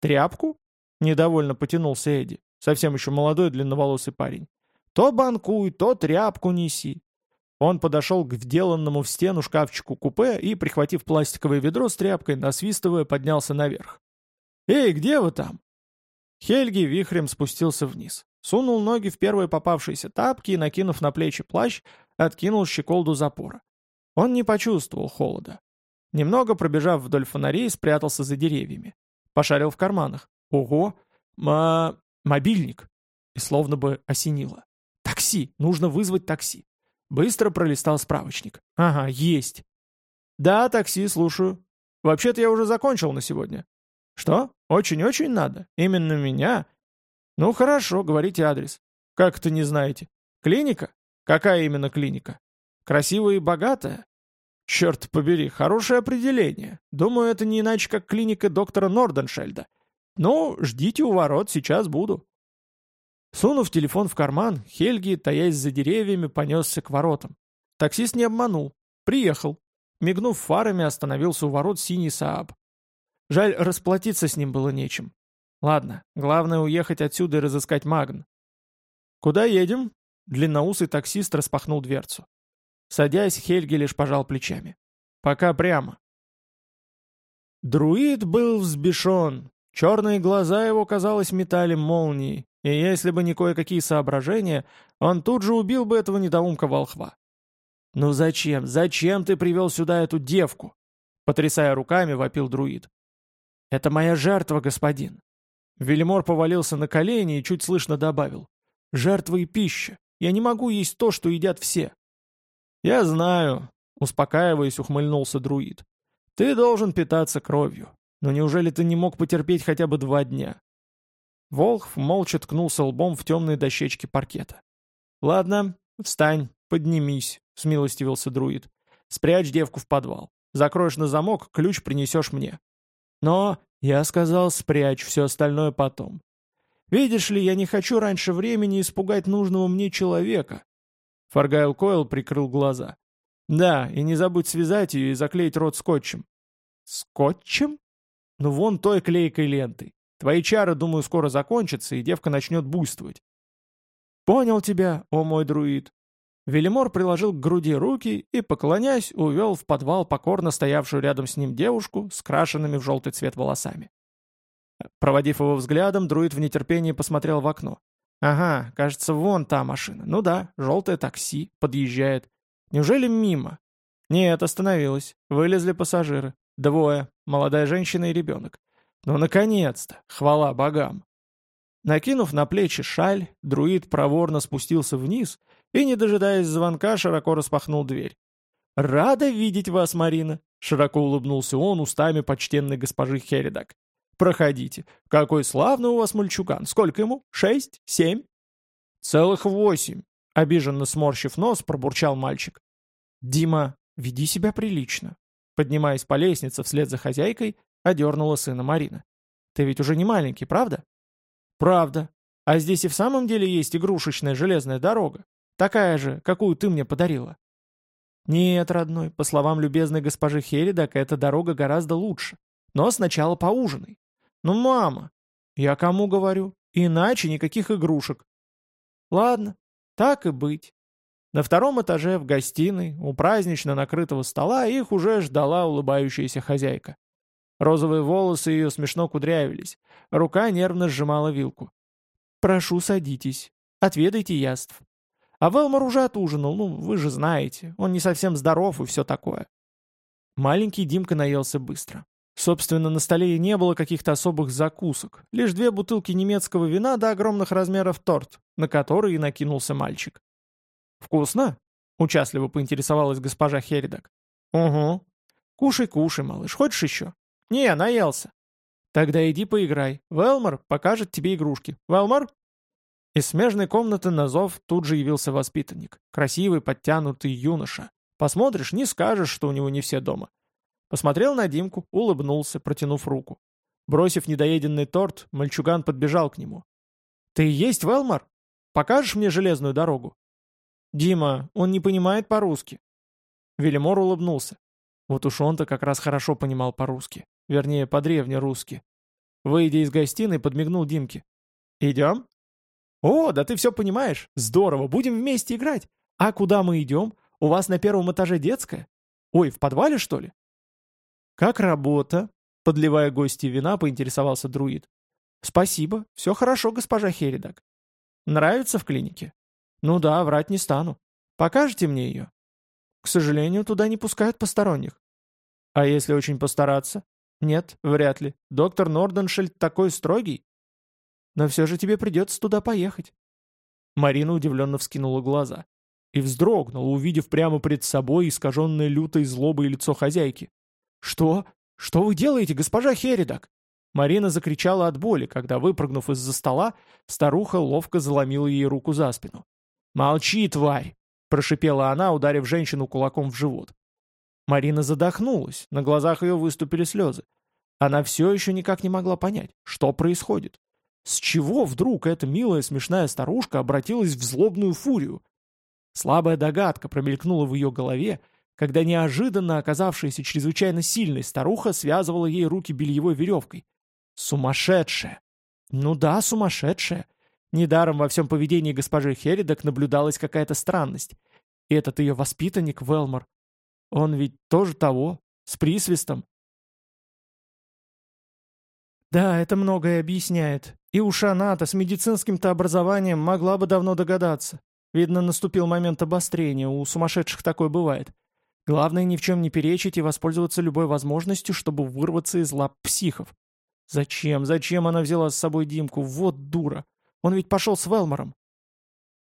«Тряпку?» — недовольно потянулся Эдди, совсем еще молодой длинноволосый парень. «То банкуй, то тряпку неси». Он подошел к вделанному в стену шкафчику купе и, прихватив пластиковое ведро с тряпкой, насвистывая, поднялся наверх. «Эй, где вы там?» Хельги вихрем спустился вниз. Сунул ноги в первые попавшиеся тапки и, накинув на плечи плащ, откинул щеколду запора. Он не почувствовал холода. Немного пробежав вдоль фонарей, спрятался за деревьями. Пошарил в карманах. Ого! Ма... мобильник! И словно бы осенило. Такси! Нужно вызвать такси. Быстро пролистал справочник. Ага, есть. Да, такси, слушаю. Вообще-то я уже закончил на сегодня. Что? Очень-очень надо? Именно меня? Ну хорошо, говорите адрес. Как это не знаете? Клиника? Какая именно клиника? Красивая и богатая? Черт побери, хорошее определение. Думаю, это не иначе, как клиника доктора Норденшельда. Ну, ждите у ворот, сейчас буду. Сунув телефон в карман, Хельги, таясь за деревьями, понесся к воротам. Таксист не обманул. Приехал. Мигнув фарами, остановился у ворот синий Сааб. Жаль, расплатиться с ним было нечем. Ладно, главное уехать отсюда и разыскать Магн. «Куда едем?» Длинноусый таксист распахнул дверцу. Садясь, Хельги лишь пожал плечами. «Пока прямо». Друид был взбешен. Черные глаза его, казалось, метали молнии, и если бы не кое-какие соображения, он тут же убил бы этого недоумка волхва. «Ну зачем, зачем ты привел сюда эту девку?» Потрясая руками, вопил друид. «Это моя жертва, господин». Вельмор повалился на колени и чуть слышно добавил. «Жертва и пища. Я не могу есть то, что едят все». «Я знаю», — успокаиваясь, ухмыльнулся друид. «Ты должен питаться кровью. Но неужели ты не мог потерпеть хотя бы два дня?» Волхв молча ткнулся лбом в темные дощечки паркета. «Ладно, встань, поднимись», — смилостивился друид. «Спрячь девку в подвал. Закроешь на замок, ключ принесешь мне. Но я сказал, спрячь все остальное потом. Видишь ли, я не хочу раньше времени испугать нужного мне человека. Фаргайл Койл прикрыл глаза. Да, и не забудь связать ее и заклеить рот скотчем. Скотчем? Ну вон той клейкой лентой. Твои чары, думаю, скоро закончатся, и девка начнет буйствовать. Понял тебя, о мой друид. Велимор приложил к груди руки и, поклонясь, увел в подвал покорно стоявшую рядом с ним девушку с крашенными в желтый цвет волосами. Проводив его взглядом, друид в нетерпении посмотрел в окно. «Ага, кажется, вон та машина. Ну да, желтое такси, подъезжает. Неужели мимо?» «Нет, остановилась. Вылезли пассажиры. Двое, молодая женщина и ребенок. Ну, наконец-то! Хвала богам!» Накинув на плечи шаль, друид проворно спустился вниз и, не дожидаясь звонка, широко распахнул дверь. «Рада видеть вас, Марина!» — широко улыбнулся он устами почтенной госпожи Херидак. «Проходите. Какой славный у вас мальчуган. Сколько ему? Шесть? Семь?» «Целых восемь!» — обиженно сморщив нос, пробурчал мальчик. «Дима, веди себя прилично!» Поднимаясь по лестнице вслед за хозяйкой, одернула сына Марина. «Ты ведь уже не маленький, правда?» «Правда. А здесь и в самом деле есть игрушечная железная дорога. Такая же, какую ты мне подарила». «Нет, родной, по словам любезной госпожи Херидак, эта дорога гораздо лучше. Но сначала поужинай». «Ну, мама!» «Я кому говорю? Иначе никаких игрушек». «Ладно, так и быть». На втором этаже в гостиной, у празднично накрытого стола, их уже ждала улыбающаяся хозяйка. Розовые волосы ее смешно кудрявились. Рука нервно сжимала вилку. «Прошу, садитесь. Отведайте яств. А Велмор уже отужинал, ну, вы же знаете. Он не совсем здоров и все такое». Маленький Димка наелся быстро. Собственно, на столе и не было каких-то особых закусок. Лишь две бутылки немецкого вина до огромных размеров торт, на который и накинулся мальчик. «Вкусно?» — участливо поинтересовалась госпожа Херидак. «Угу. Кушай, кушай, малыш. Хочешь еще?» «Не, наелся». «Тогда иди поиграй. Велмор покажет тебе игрушки. Велмор?» Из смежной комнаты на зов тут же явился воспитанник. Красивый, подтянутый юноша. Посмотришь, не скажешь, что у него не все дома. Посмотрел на Димку, улыбнулся, протянув руку. Бросив недоеденный торт, мальчуган подбежал к нему. «Ты есть Велмор? Покажешь мне железную дорогу?» «Дима, он не понимает по-русски». Велимор улыбнулся. Вот уж он-то как раз хорошо понимал по-русски. Вернее, по-древнерусски. Выйдя из гостиной, подмигнул Димке. «Идем?» «О, да ты все понимаешь. Здорово, будем вместе играть. А куда мы идем? У вас на первом этаже детская? Ой, в подвале, что ли?» «Как работа?» Подливая гости вина, поинтересовался друид. «Спасибо. Все хорошо, госпожа Херидак. Нравится в клинике?» «Ну да, врать не стану. Покажете мне ее?» «К сожалению, туда не пускают посторонних». «А если очень постараться?» «Нет, вряд ли. Доктор Норденшельд такой строгий». «Но все же тебе придется туда поехать». Марина удивленно вскинула глаза и вздрогнула, увидев прямо пред собой искаженное лютой злобой лицо хозяйки. «Что? Что вы делаете, госпожа Херидак?» Марина закричала от боли, когда, выпрыгнув из-за стола, старуха ловко заломила ей руку за спину. «Молчи, тварь!» — прошипела она, ударив женщину кулаком в живот. Марина задохнулась, на глазах ее выступили слезы. Она все еще никак не могла понять, что происходит. С чего вдруг эта милая смешная старушка обратилась в злобную фурию? Слабая догадка промелькнула в ее голове, когда неожиданно оказавшаяся чрезвычайно сильной старуха связывала ей руки бельевой веревкой. Сумасшедшая! Ну да, сумасшедшая. Недаром во всем поведении госпожи Херидок наблюдалась какая-то странность. И этот ее воспитанник, Велмор, он ведь тоже того, с присвистом. Да, это многое объясняет. И уж она-то с медицинским-то образованием могла бы давно догадаться. Видно, наступил момент обострения, у сумасшедших такое бывает. Главное ни в чем не перечить и воспользоваться любой возможностью, чтобы вырваться из лап психов. Зачем, зачем она взяла с собой Димку? Вот дура. Он ведь пошел с Велмором.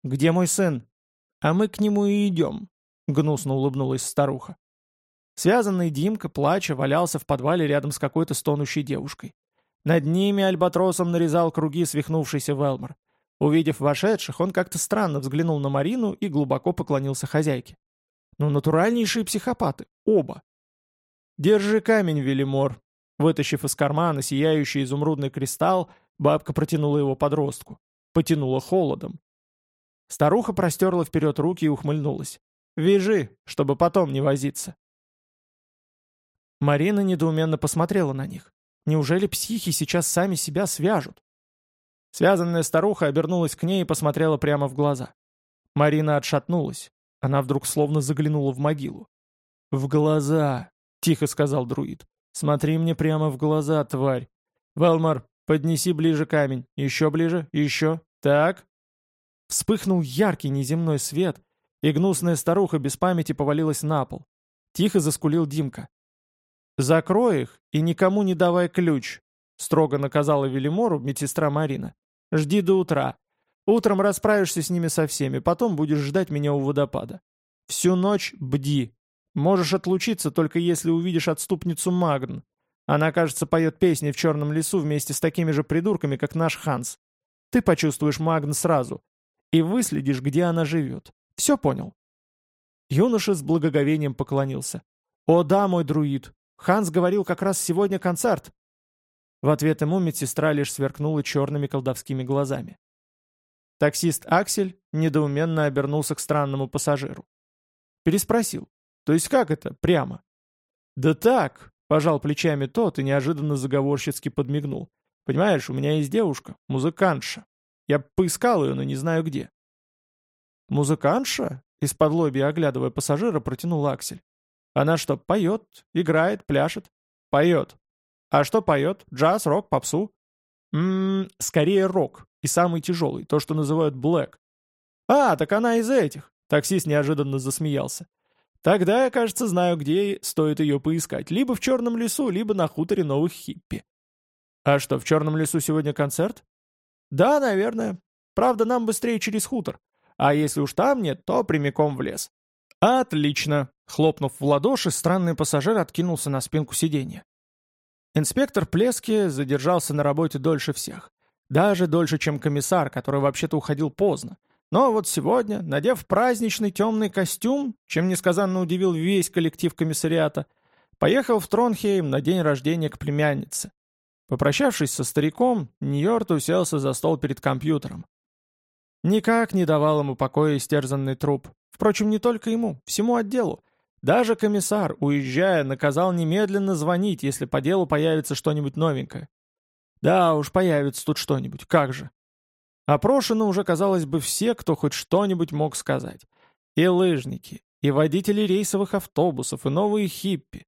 «Где мой сын?» «А мы к нему и идем», — гнусно улыбнулась старуха. Связанный Димка, плача, валялся в подвале рядом с какой-то стонущей девушкой. Над ними альбатросом нарезал круги свихнувшийся Велмор. Увидев вошедших, он как-то странно взглянул на Марину и глубоко поклонился хозяйке. Ну, натуральнейшие психопаты. Оба. «Держи камень, Велимор». Вытащив из кармана сияющий изумрудный кристалл, бабка протянула его подростку. Потянула холодом. Старуха простерла вперед руки и ухмыльнулась. «Вяжи, чтобы потом не возиться». Марина недоуменно посмотрела на них. Неужели психи сейчас сами себя свяжут? Связанная старуха обернулась к ней и посмотрела прямо в глаза. Марина отшатнулась. Она вдруг словно заглянула в могилу. «В глаза!» — тихо сказал друид. «Смотри мне прямо в глаза, тварь! Велмар, поднеси ближе камень. Еще ближе, еще. Так!» Вспыхнул яркий неземной свет, и гнусная старуха без памяти повалилась на пол. Тихо заскулил Димка. «Закрой их и никому не давай ключ», — строго наказала Велимору медсестра Марина. «Жди до утра. Утром расправишься с ними со всеми, потом будешь ждать меня у водопада. Всю ночь бди. Можешь отлучиться, только если увидишь отступницу Магн. Она, кажется, поет песни в черном лесу вместе с такими же придурками, как наш Ханс. Ты почувствуешь Магн сразу. И выследишь, где она живет. Все понял?» Юноша с благоговением поклонился. «О да, мой друид, Ханс говорил как раз сегодня концерт». В ответ ему медсестра лишь сверкнула черными колдовскими глазами. Таксист Аксель недоуменно обернулся к странному пассажиру. Переспросил. «То есть как это? Прямо?» «Да так», — пожал плечами тот и неожиданно заговорщицки подмигнул. «Понимаешь, у меня есть девушка, музыкантша. Я поискал ее, но не знаю где». «Музыкантша?» — из-под лобья оглядывая пассажира, протянул Аксель. Она что, поет, играет, пляшет? Поет. А что поет? Джаз, рок, попсу? Ммм, скорее рок. И самый тяжелый, то, что называют блэк. А, так она из этих. Таксист неожиданно засмеялся. Тогда я, кажется, знаю, где стоит ее поискать. Либо в Черном лесу, либо на хуторе новых хиппи. А что, в Черном лесу сегодня концерт? Да, наверное. Правда, нам быстрее через хутор. А если уж там нет, то прямиком в лес. «Отлично!» Хлопнув в ладоши, странный пассажир откинулся на спинку сиденья. Инспектор Плески задержался на работе дольше всех. Даже дольше, чем комиссар, который вообще-то уходил поздно. Но вот сегодня, надев праздничный темный костюм, чем несказанно удивил весь коллектив комиссариата, поехал в Тронхейм на день рождения к племяннице. Попрощавшись со стариком, Ньорт уселся за стол перед компьютером. Никак не давал ему покоя истерзанный труп. Впрочем, не только ему, всему отделу. Даже комиссар, уезжая, наказал немедленно звонить, если по делу появится что-нибудь новенькое. Да уж, появится тут что-нибудь, как же. Опрошены уже, казалось бы, все, кто хоть что-нибудь мог сказать. И лыжники, и водители рейсовых автобусов, и новые хиппи.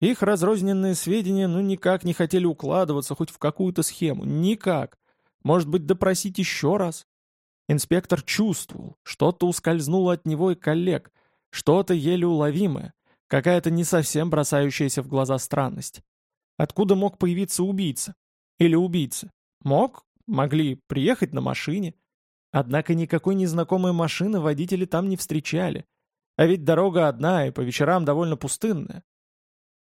Их разрозненные сведения ну никак не хотели укладываться хоть в какую-то схему. Никак. Может быть, допросить еще раз? Инспектор чувствовал, что-то ускользнуло от него и коллег, что-то еле уловимое, какая-то не совсем бросающаяся в глаза странность. Откуда мог появиться убийца? Или убийцы? Мог? Могли приехать на машине. Однако никакой незнакомой машины водители там не встречали. А ведь дорога одна и по вечерам довольно пустынная.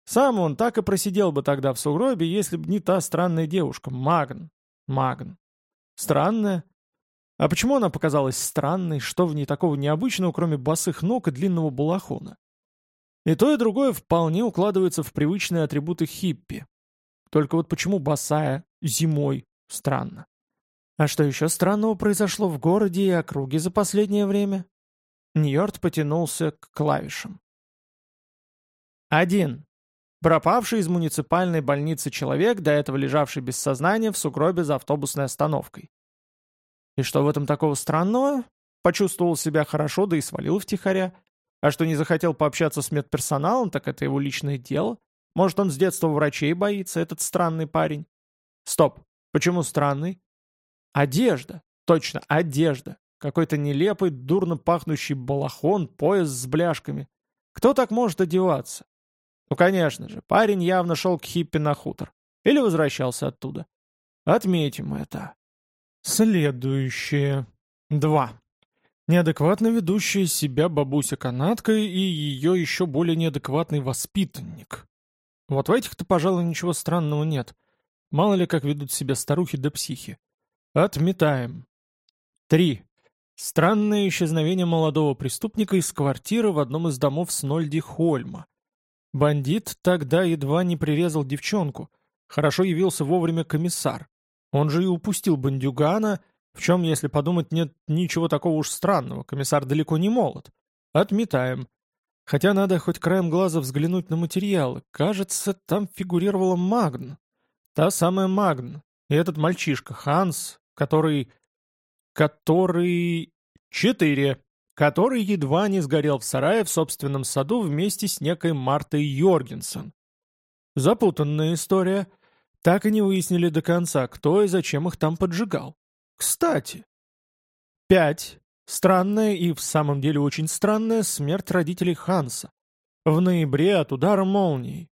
Сам он так и просидел бы тогда в сугробе, если бы не та странная девушка, Магн. Магн. Странная? А почему она показалась странной, что в ней такого необычного, кроме босых ног и длинного балахона? И то, и другое вполне укладывается в привычные атрибуты хиппи. Только вот почему босая, зимой, странно. А что еще странного произошло в городе и округе за последнее время? Ньорд потянулся к клавишам. Один. Пропавший из муниципальной больницы человек, до этого лежавший без сознания в сугробе за автобусной остановкой. И что в этом такого странного? Почувствовал себя хорошо, да и свалил втихаря. А что не захотел пообщаться с медперсоналом, так это его личное дело. Может, он с детства врачей боится, этот странный парень? Стоп, почему странный? Одежда, точно, одежда. Какой-то нелепый, дурно пахнущий балахон, пояс с бляшками. Кто так может одеваться? Ну, конечно же, парень явно шел к хиппи на хутор. Или возвращался оттуда. Отметим это. Следующее. Два. Неадекватно ведущая себя бабуся-канатка и ее еще более неадекватный воспитанник. Вот в этих-то, пожалуй, ничего странного нет. Мало ли как ведут себя старухи да психи. Отметаем. Три. Странное исчезновение молодого преступника из квартиры в одном из домов Снольди-Хольма. Бандит тогда едва не прирезал девчонку. Хорошо явился вовремя комиссар. Он же и упустил бандюгана, в чем, если подумать, нет ничего такого уж странного. Комиссар далеко не молод. Отметаем. Хотя надо хоть краем глаза взглянуть на материалы. Кажется, там фигурировала Магн. Та самая Магн. И этот мальчишка, Ханс, который... Который... Четыре. Который едва не сгорел в сарае в собственном саду вместе с некой Мартой Йоргенсен. Запутанная история. Так и не выяснили до конца, кто и зачем их там поджигал. Кстати. Пять. Странная и в самом деле очень странная смерть родителей Ханса. В ноябре от удара молнией.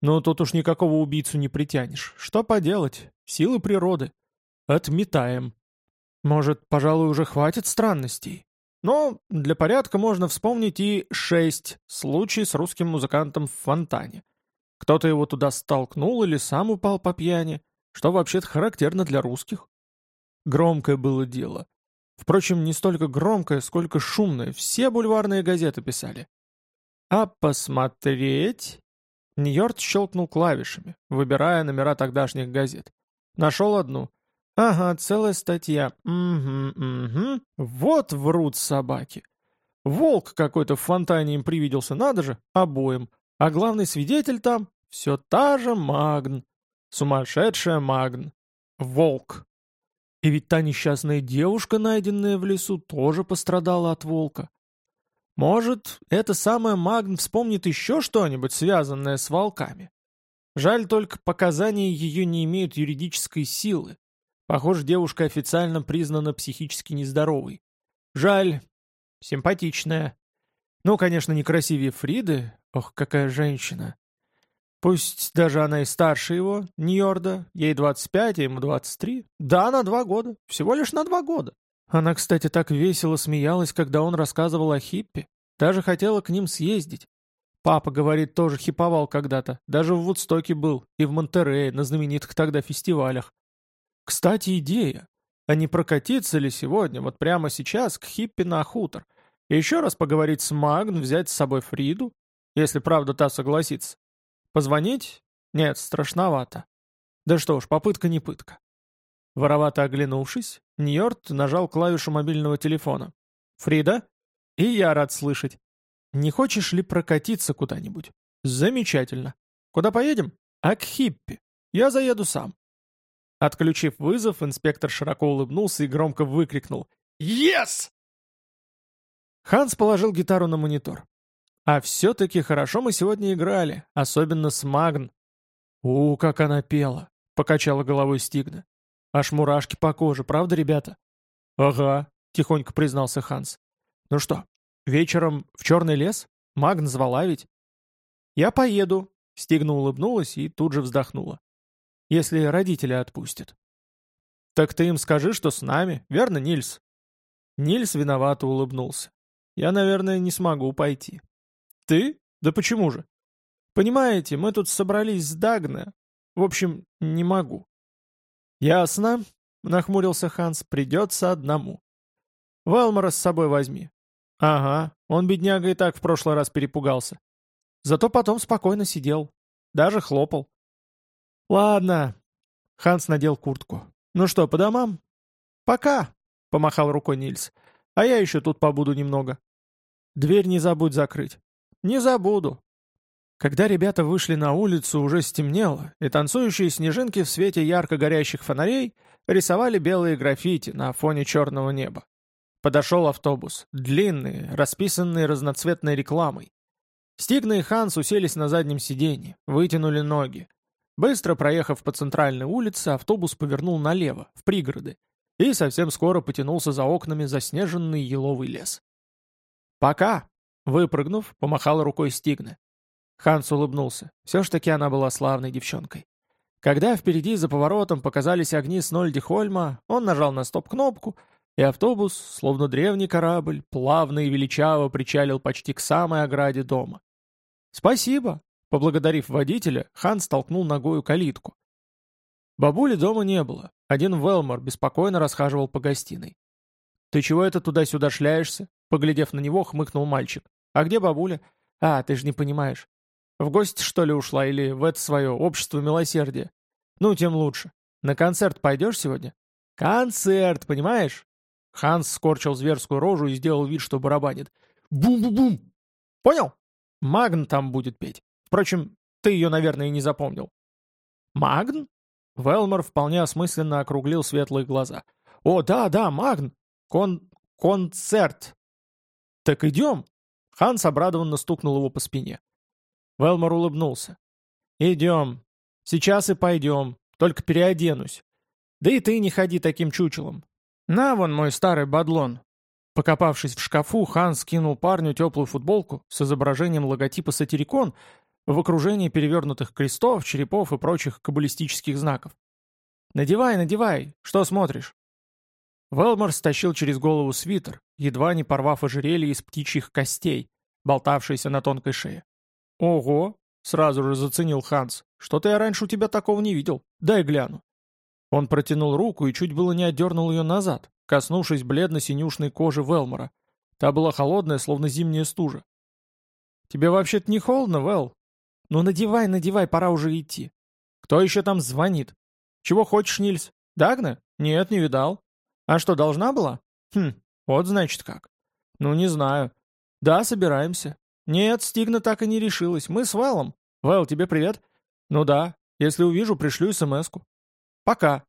Но тут уж никакого убийцу не притянешь. Что поделать? Силы природы. Отметаем. Может, пожалуй, уже хватит странностей? Но для порядка можно вспомнить и шесть случай с русским музыкантом в фонтане. Кто-то его туда столкнул или сам упал по пьяни, что вообще-то характерно для русских. Громкое было дело. Впрочем, не столько громкое, сколько шумное. Все бульварные газеты писали. А посмотреть... Ньорд щелкнул клавишами, выбирая номера тогдашних газет. Нашел одну. Ага, целая статья. Угу, угу. Вот врут собаки. Волк какой-то в фонтане им привиделся, надо же, обоим. А главный свидетель там все та же Магн. Сумасшедшая Магн. Волк. И ведь та несчастная девушка, найденная в лесу, тоже пострадала от волка. Может, эта самая Магн вспомнит еще что-нибудь, связанное с волками. Жаль только, показания ее не имеют юридической силы. Похоже, девушка официально признана психически нездоровой. Жаль. Симпатичная. Ну, конечно, не красивее Фриды. Ох, какая женщина. Пусть даже она и старше его, Ньорда, ей 25, а ему 23. Да, на два года. Всего лишь на два года. Она, кстати, так весело смеялась, когда он рассказывал о хиппе. Даже хотела к ним съездить. Папа, говорит, тоже хиповал когда-то. Даже в Вудстоке был. И в Монтерее, на знаменитых тогда фестивалях. Кстати, идея. А не прокатиться ли сегодня, вот прямо сейчас, к хиппи на хутор? И еще раз поговорить с Магн, взять с собой Фриду? Если правда та согласится. Позвонить? Нет, страшновато. Да что ж, попытка не пытка. Воровато оглянувшись, Ньорд нажал клавишу мобильного телефона. «Фрида?» «И я рад слышать. Не хочешь ли прокатиться куда-нибудь?» «Замечательно. Куда поедем?» «А к Хиппи. Я заеду сам». Отключив вызов, инспектор широко улыбнулся и громко выкрикнул «Yes!». Ханс положил гитару на монитор. А все-таки хорошо мы сегодня играли, особенно с Магн. «У, как она пела!» — покачала головой Стигна. «Аж мурашки по коже, правда, ребята?» «Ага», — тихонько признался Ханс. «Ну что, вечером в черный лес? Магн звала ведь?» «Я поеду», — Стигна улыбнулась и тут же вздохнула. «Если родители отпустят». «Так ты им скажи, что с нами, верно, Нильс?» Нильс виновато улыбнулся. «Я, наверное, не смогу пойти. «Ты? Да почему же?» «Понимаете, мы тут собрались с Дагне. В общем, не могу». «Ясно», — нахмурился Ханс, — «придется одному». «Велмора с собой возьми». «Ага, он, бедняга, и так в прошлый раз перепугался». Зато потом спокойно сидел. Даже хлопал. «Ладно». Ханс надел куртку. «Ну что, по домам?» «Пока», — помахал рукой Нильс. «А я еще тут побуду немного». «Дверь не забудь закрыть». «Не забуду». Когда ребята вышли на улицу, уже стемнело, и танцующие снежинки в свете ярко горящих фонарей рисовали белые граффити на фоне черного неба. Подошел автобус, длинный, расписанный разноцветной рекламой. Стигна и Ханс уселись на заднем сиденье, вытянули ноги. Быстро проехав по центральной улице, автобус повернул налево, в пригороды, и совсем скоро потянулся за окнами заснеженный еловый лес. «Пока!» — выпрыгнув, помахала рукой Стигна. Ханс улыбнулся. Все ж таки она была славной девчонкой. Когда впереди за поворотом показались огни Снольдихольма, он нажал на стоп-кнопку, и автобус, словно древний корабль, плавно и величаво причалил почти к самой ограде дома. «Спасибо!» Поблагодарив водителя, Ханс толкнул ногою калитку. Бабули дома не было. Один Велмор беспокойно расхаживал по гостиной. «Ты чего это туда-сюда шляешься?» Поглядев на него, хмыкнул мальчик. «А где бабуля?» «А, ты же не понимаешь. В гости, что ли, ушла или в это свое общество милосердия? Ну, тем лучше. На концерт пойдешь сегодня? Концерт, понимаешь? Ханс скорчил зверскую рожу и сделал вид, что барабанит. Бум-бум-бум! Понял? Магн там будет петь. Впрочем, ты ее, наверное, и не запомнил. Магн? Велмор вполне осмысленно округлил светлые глаза. О, да, да, Магн! Кон... концерт! Так идем! Ханс обрадованно стукнул его по спине. Велмор улыбнулся. «Идем. Сейчас и пойдем. Только переоденусь. Да и ты не ходи таким чучелом. На вон мой старый бадлон». Покопавшись в шкафу, Ханс скинул парню теплую футболку с изображением логотипа «Сатирикон» в окружении перевернутых крестов, черепов и прочих каббалистических знаков. «Надевай, надевай! Что смотришь?» Велмор стащил через голову свитер, едва не порвав ожерелье из птичьих костей, болтавшееся на тонкой шее. «Ого!» — сразу же заценил Ханс. «Что-то я раньше у тебя такого не видел. Дай гляну». Он протянул руку и чуть было не отдернул ее назад, коснувшись бледно-синюшной кожи Велмора. Та была холодная, словно зимняя стужа. «Тебе вообще-то не холодно, Вэл?» «Ну надевай, надевай, пора уже идти». «Кто еще там звонит?» «Чего хочешь, Нильс? Дагна? Нет, не видал». «А что, должна была?» «Хм, вот значит как». «Ну, не знаю». «Да, собираемся. «Нет, Стигна так и не решилась. Мы с Вэлом. Вэл, тебе привет?» «Ну да. Если увижу, пришлю смс-ку». «Пока».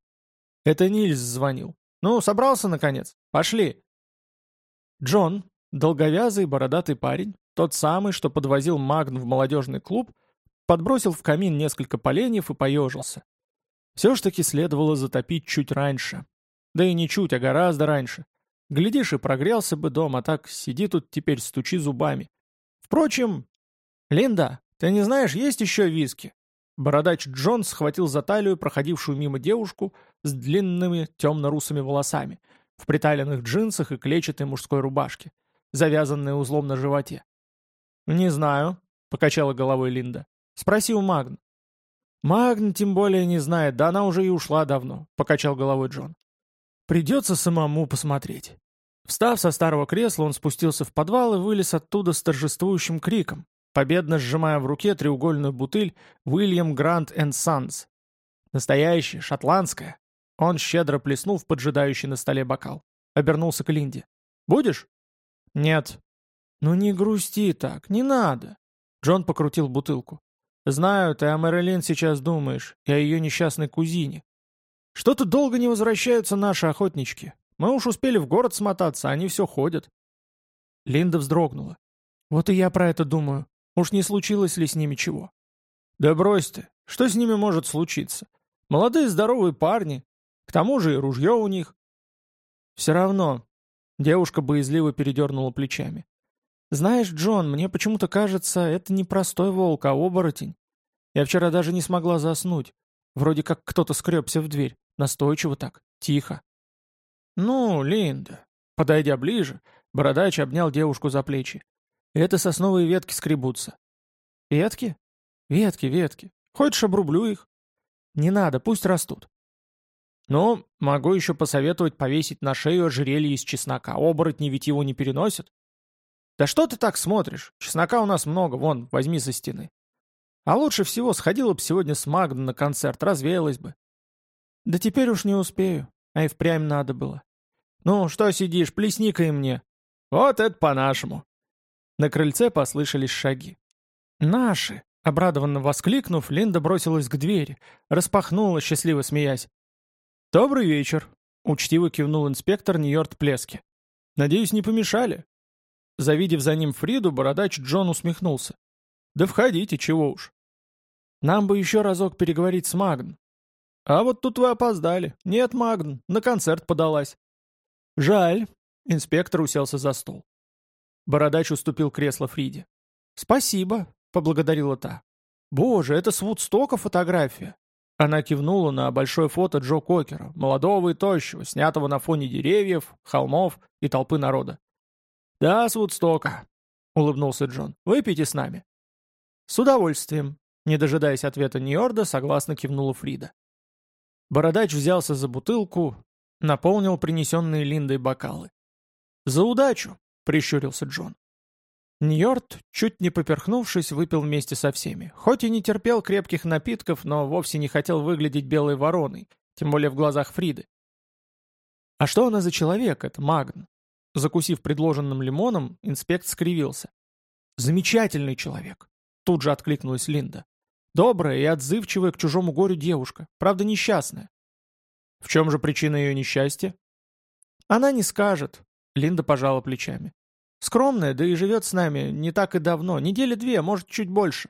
Это Нильс звонил. «Ну, собрался, наконец. Пошли». Джон, долговязый бородатый парень, тот самый, что подвозил Магн в молодежный клуб, подбросил в камин несколько поленьев и поежился. Все ж таки следовало затопить чуть раньше. Да и не чуть, а гораздо раньше. Глядишь, и прогрелся бы дом, а так сиди тут теперь стучи зубами. Впрочем... Линда, ты не знаешь, есть еще виски?» Бородач Джон схватил за талию проходившую мимо девушку с длинными темно-русыми волосами, в приталенных джинсах и клетчатой мужской рубашке, завязанной узлом на животе. «Не знаю», — покачала головой Линда. «Спроси у Магн». «Магн тем более не знает, да она уже и ушла давно», — покачал головой Джон. «Придется самому посмотреть». Встав со старого кресла, он спустился в подвал и вылез оттуда с торжествующим криком, победно сжимая в руке треугольную бутыль «Уильям Грант энд Санс». Настоящая, шотландская. Он щедро плеснул в поджидающий на столе бокал. Обернулся к Линде. «Будешь?» «Нет». «Ну не грусти так, не надо». Джон покрутил бутылку. «Знаю, ты о Мэрилин сейчас думаешь, и о ее несчастной кузине. Что-то долго не возвращаются наши охотнички. Мы уж успели в город смотаться, они все ходят». Линда вздрогнула. «Вот и я про это думаю. Уж не случилось ли с ними чего?» «Да брось ты. Что с ними может случиться? Молодые здоровые парни. К тому же и ружье у них». «Все равно». Девушка боязливо передернула плечами. «Знаешь, Джон, мне почему-то кажется, это не простой волк, а оборотень. Я вчера даже не смогла заснуть. Вроде как кто-то скребся в дверь. Настойчиво так, тихо. «Ну, Линда». Подойдя ближе, бородач обнял девушку за плечи. «Это сосновые ветки скребутся». «Ветки?» «Ветки, ветки. Хочешь, обрублю их?» «Не надо, пусть растут». «Ну, могу еще посоветовать повесить на шею ожерелье из чеснока. Оборотни ведь его не переносят». «Да что ты так смотришь? Чеснока у нас много, вон, возьми со стены». «А лучше всего сходила бы сегодня с Магн на концерт, развеялась бы». «Да теперь уж не успею, а и впрямь надо было». «Ну, что сидишь, плесни-ка и мне». «Вот это по-нашему». На крыльце послышались шаги. «Наши!» — обрадованно воскликнув, Линда бросилась к двери, распахнула, счастливо смеясь. «Добрый вечер!» — учтиво кивнул инспектор Нью-Йорк Плески. «Надеюсь, не помешали?» Завидев за ним Фриду, бородач Джон усмехнулся. «Да входите, чего уж». «Нам бы еще разок переговорить с Магн». «А вот тут вы опоздали. Нет, Магн, на концерт подалась». «Жаль». Инспектор уселся за стол. Бородач уступил кресло Фриде. «Спасибо», — поблагодарила та. «Боже, это с Вудстока фотография». Она кивнула на большое фото Джо Кокера, молодого и тощего, снятого на фоне деревьев, холмов и толпы народа. «Да, с Вудстока», — улыбнулся Джон. «Выпейте с нами». «С удовольствием», — не дожидаясь ответа Ньорда, согласно кивнула Фрида. Бородач взялся за бутылку, наполнил принесенные Линдой бокалы. «За удачу!» — прищурился Джон. Ньорд, чуть не поперхнувшись, выпил вместе со всеми. Хоть и не терпел крепких напитков, но вовсе не хотел выглядеть белой вороной, тем более в глазах Фриды. «А что она за человек, это Магн?» Закусив предложенным лимоном, инспект скривился. «Замечательный человек!» Тут же откликнулась Линда. «Добрая и отзывчивая к чужому горю девушка, правда несчастная». «В чем же причина ее несчастья?» «Она не скажет», — Линда пожала плечами. «Скромная, да и живет с нами не так и давно, недели две, может, чуть больше».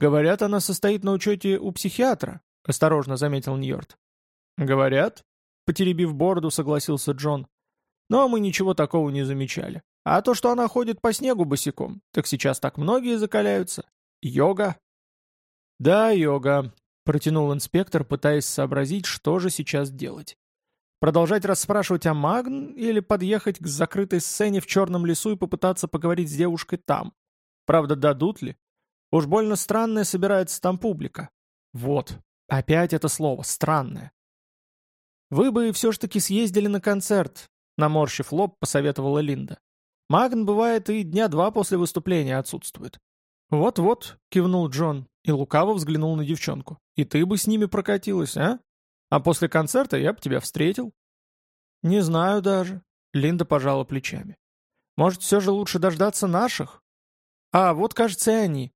«Говорят, она состоит на учете у психиатра», — осторожно заметил Ньорд. «Говорят?» — потеребив бороду, согласился Джон. Но мы ничего такого не замечали. А то, что она ходит по снегу босиком, так сейчас так многие закаляются. Йога. Да, йога, протянул инспектор, пытаясь сообразить, что же сейчас делать. Продолжать расспрашивать о Магн или подъехать к закрытой сцене в черном лесу и попытаться поговорить с девушкой там? Правда, дадут ли? Уж больно странная собирается там публика. Вот, опять это слово «странное». Вы бы все ж таки съездили на концерт, Наморщив лоб, посоветовала Линда. «Магн бывает и дня два после выступления отсутствует». «Вот-вот», — кивнул Джон и лукаво взглянул на девчонку. «И ты бы с ними прокатилась, а? А после концерта я бы тебя встретил». «Не знаю даже», — Линда пожала плечами. «Может, все же лучше дождаться наших?» «А, вот, кажется, и они».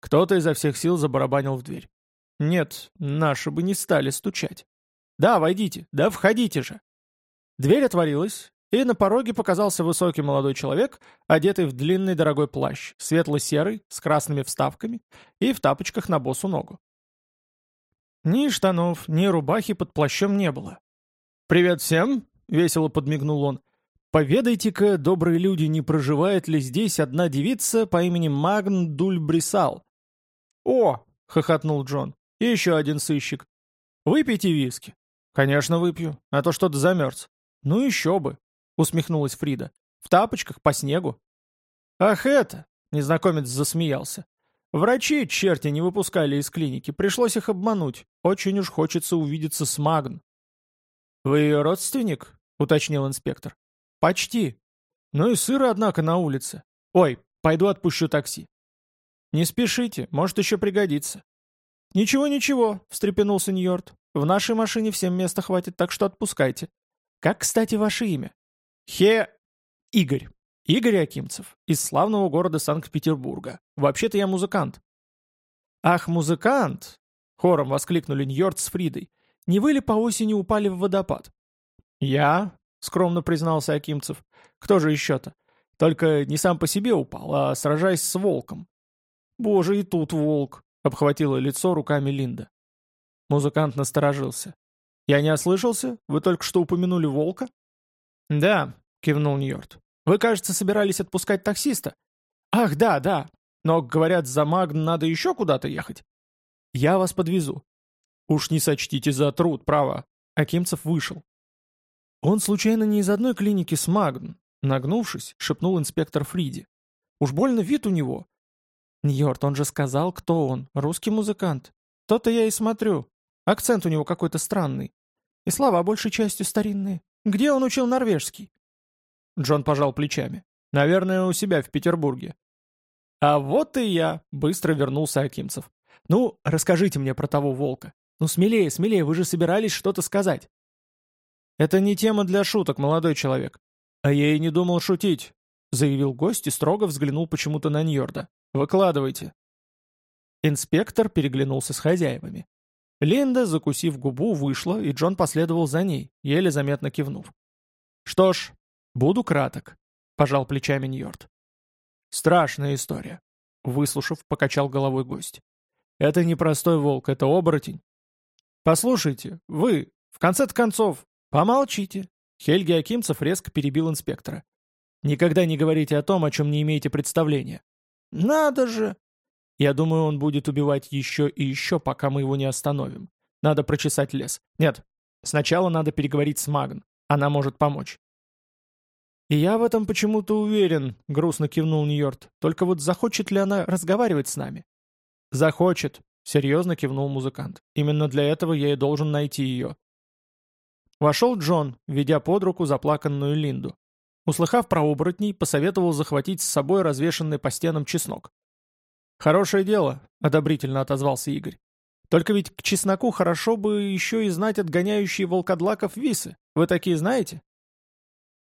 Кто-то изо всех сил забарабанил в дверь. «Нет, наши бы не стали стучать». «Да, войдите, да входите же». Дверь отворилась, и на пороге показался высокий молодой человек, одетый в длинный дорогой плащ, светло-серый, с красными вставками, и в тапочках на босу ногу. Ни штанов, ни рубахи под плащом не было. «Привет всем!» — весело подмигнул он. «Поведайте-ка, добрые люди, не проживает ли здесь одна девица по имени Магн Дуль Брисал?» «О!» — хохотнул Джон. «И еще один сыщик. Выпейте виски». «Конечно выпью, а то что-то замерз». «Ну еще бы!» — усмехнулась Фрида. «В тапочках, по снегу». «Ах это!» — незнакомец засмеялся. «Врачи, черти, не выпускали из клиники. Пришлось их обмануть. Очень уж хочется увидеться с Магн». «Вы ее родственник?» — уточнил инспектор. «Почти. Ну и сыро, однако, на улице. Ой, пойду отпущу такси». «Не спешите, может еще пригодится». «Ничего-ничего», — встрепенулся Ньорд. «В нашей машине всем места хватит, так что отпускайте». Как, кстати, ваше имя? Хе... Игорь. Игорь Акимцев. Из славного города Санкт-Петербурга. Вообще-то я музыкант. Ах, музыкант! Хором воскликнули Ньорд с Фридой. Не вы ли по осени упали в водопад? Я, скромно признался Акимцев. Кто же еще-то? Только не сам по себе упал, а сражаясь с волком. Боже, и тут волк, обхватило лицо руками Линда. Музыкант насторожился. «Я не ослышался? Вы только что упомянули волка?» «Да», — кивнул Ньорд. «Вы, кажется, собирались отпускать таксиста?» «Ах, да, да. Но, говорят, за Магн надо еще куда-то ехать». «Я вас подвезу». «Уж не сочтите за труд, право». Акимцев вышел. «Он случайно не из одной клиники с Магн?» Нагнувшись, шепнул инспектор Фриди. «Уж больно вид у него». «Ньорд, он же сказал, кто он. Русский музыкант. То-то я и смотрю. Акцент у него какой-то странный. И слова большей частью старинные. Где он учил норвежский?» Джон пожал плечами. Наверное, у себя в Петербурге». «А вот и я», — быстро вернулся Акимцев. «Ну, расскажите мне про того волка. Ну, смелее, смелее, вы же собирались что-то сказать». «Это не тема для шуток, молодой человек». «А я и не думал шутить», — заявил гость и строго взглянул почему-то на Ньорда. «Выкладывайте». Инспектор переглянулся с хозяевами. Линда, закусив губу, вышла, и Джон последовал за ней, еле заметно кивнув. «Что ж, буду краток», — пожал плечами Ньорд. «Страшная история», — выслушав, покачал головой гость. «Это не простой волк, это оборотень». «Послушайте, вы, в конце концов, помолчите», — Хельги Акимцев резко перебил инспектора. «Никогда не говорите о том, о чем не имеете представления». «Надо же!» «Я думаю, он будет убивать еще и еще, пока мы его не остановим. Надо прочесать лес. Нет, сначала надо переговорить с Магн. Она может помочь». «И я в этом почему-то уверен», — грустно кивнул Ньорд. «Только вот захочет ли она разговаривать с нами?» «Захочет», — серьезно кивнул музыкант. «Именно для этого я и должен найти ее». Вошел Джон, ведя под руку заплаканную Линду. Услыхав про оборотней, посоветовал захватить с собой развешанный по стенам чеснок. «Хорошее дело», — одобрительно отозвался Игорь. «Только ведь к чесноку хорошо бы еще и знать отгоняющие волкодлаков висы. Вы такие знаете?»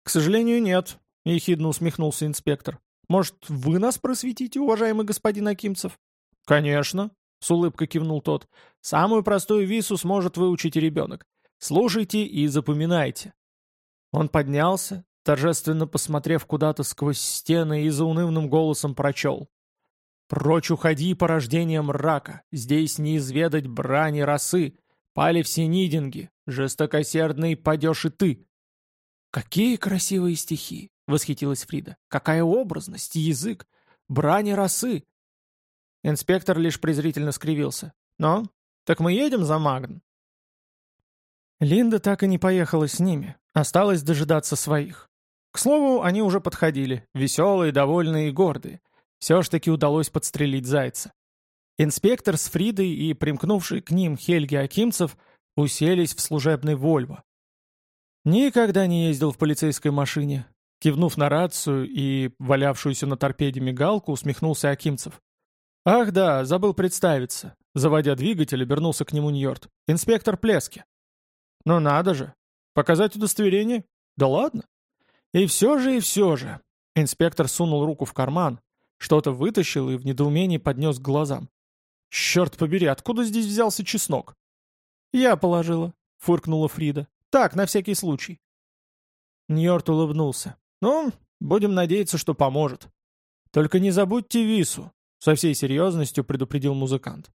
«К сожалению, нет», — ехидно усмехнулся инспектор. «Может, вы нас просветите, уважаемый господин Акимцев?» «Конечно», — с улыбкой кивнул тот. «Самую простую вису сможет выучить и ребенок. Слушайте и запоминайте». Он поднялся, торжественно посмотрев куда-то сквозь стены и заунывным голосом прочел. «Прочь уходи порождением рака, здесь не изведать брани росы, пали все нидинги, жестокосердный падешь и ты». «Какие красивые стихи!» — восхитилась Фрида. «Какая образность, язык! Брани росы!» Инспектор лишь презрительно скривился. «Ну, так мы едем за Магн?» Линда так и не поехала с ними, осталось дожидаться своих. К слову, они уже подходили, веселые, довольные и гордые. Все ж таки удалось подстрелить зайца. Инспектор с Фридой и примкнувший к ним Хельги Акимцев уселись в служебный Вольво. Никогда не ездил в полицейской машине. Кивнув на рацию и валявшуюся на торпеде мигалку, усмехнулся Акимцев. «Ах да, забыл представиться». Заводя двигатель, обернулся к нему Ньорд. «Инспектор Плески». «Ну надо же. Показать удостоверение? Да ладно». «И все же, и все же». Инспектор сунул руку в карман, что-то вытащил и в недоумении поднес к глазам. «Черт побери, откуда здесь взялся чеснок?» «Я положила», — фыркнула Фрида. Так, на всякий случай. Ньорт улыбнулся. Ну, будем надеяться, что поможет. Только не забудьте вису, со всей серьезностью предупредил музыкант.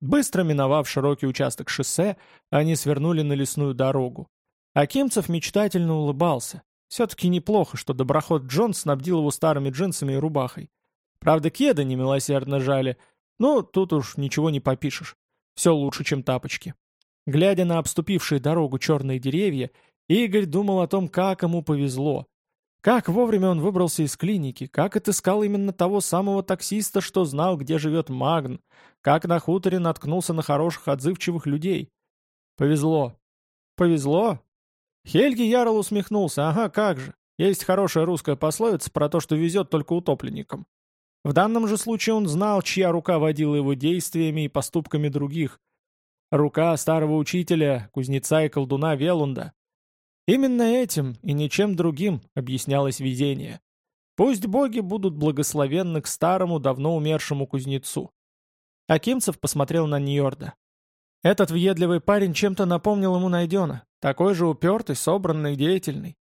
Быстро миновав широкий участок шоссе, они свернули на лесную дорогу. Акимцев мечтательно улыбался. Все-таки неплохо, что доброход Джон снабдил его старыми джинсами и рубахой. Правда, кеды немилосердно жали, но тут уж ничего не попишешь. Все лучше, чем тапочки. Глядя на обступившие дорогу черные деревья, Игорь думал о том, как ему повезло. Как вовремя он выбрался из клиники, как отыскал именно того самого таксиста, что знал, где живет Магн, как на хуторе наткнулся на хороших отзывчивых людей. Повезло. Повезло? Хельги Ярл усмехнулся. Ага, как же. Есть хорошая русская пословица про то, что везет только утопленникам. В данном же случае он знал, чья рука водила его действиями и поступками других, Рука старого учителя, кузнеца и колдуна Велунда. Именно этим и ничем другим объяснялось видение. Пусть боги будут благословенны к старому, давно умершему кузнецу. Акимцев посмотрел на Ньорда. Этот въедливый парень чем-то напомнил ему Найдена, такой же упертый, собранный, деятельный.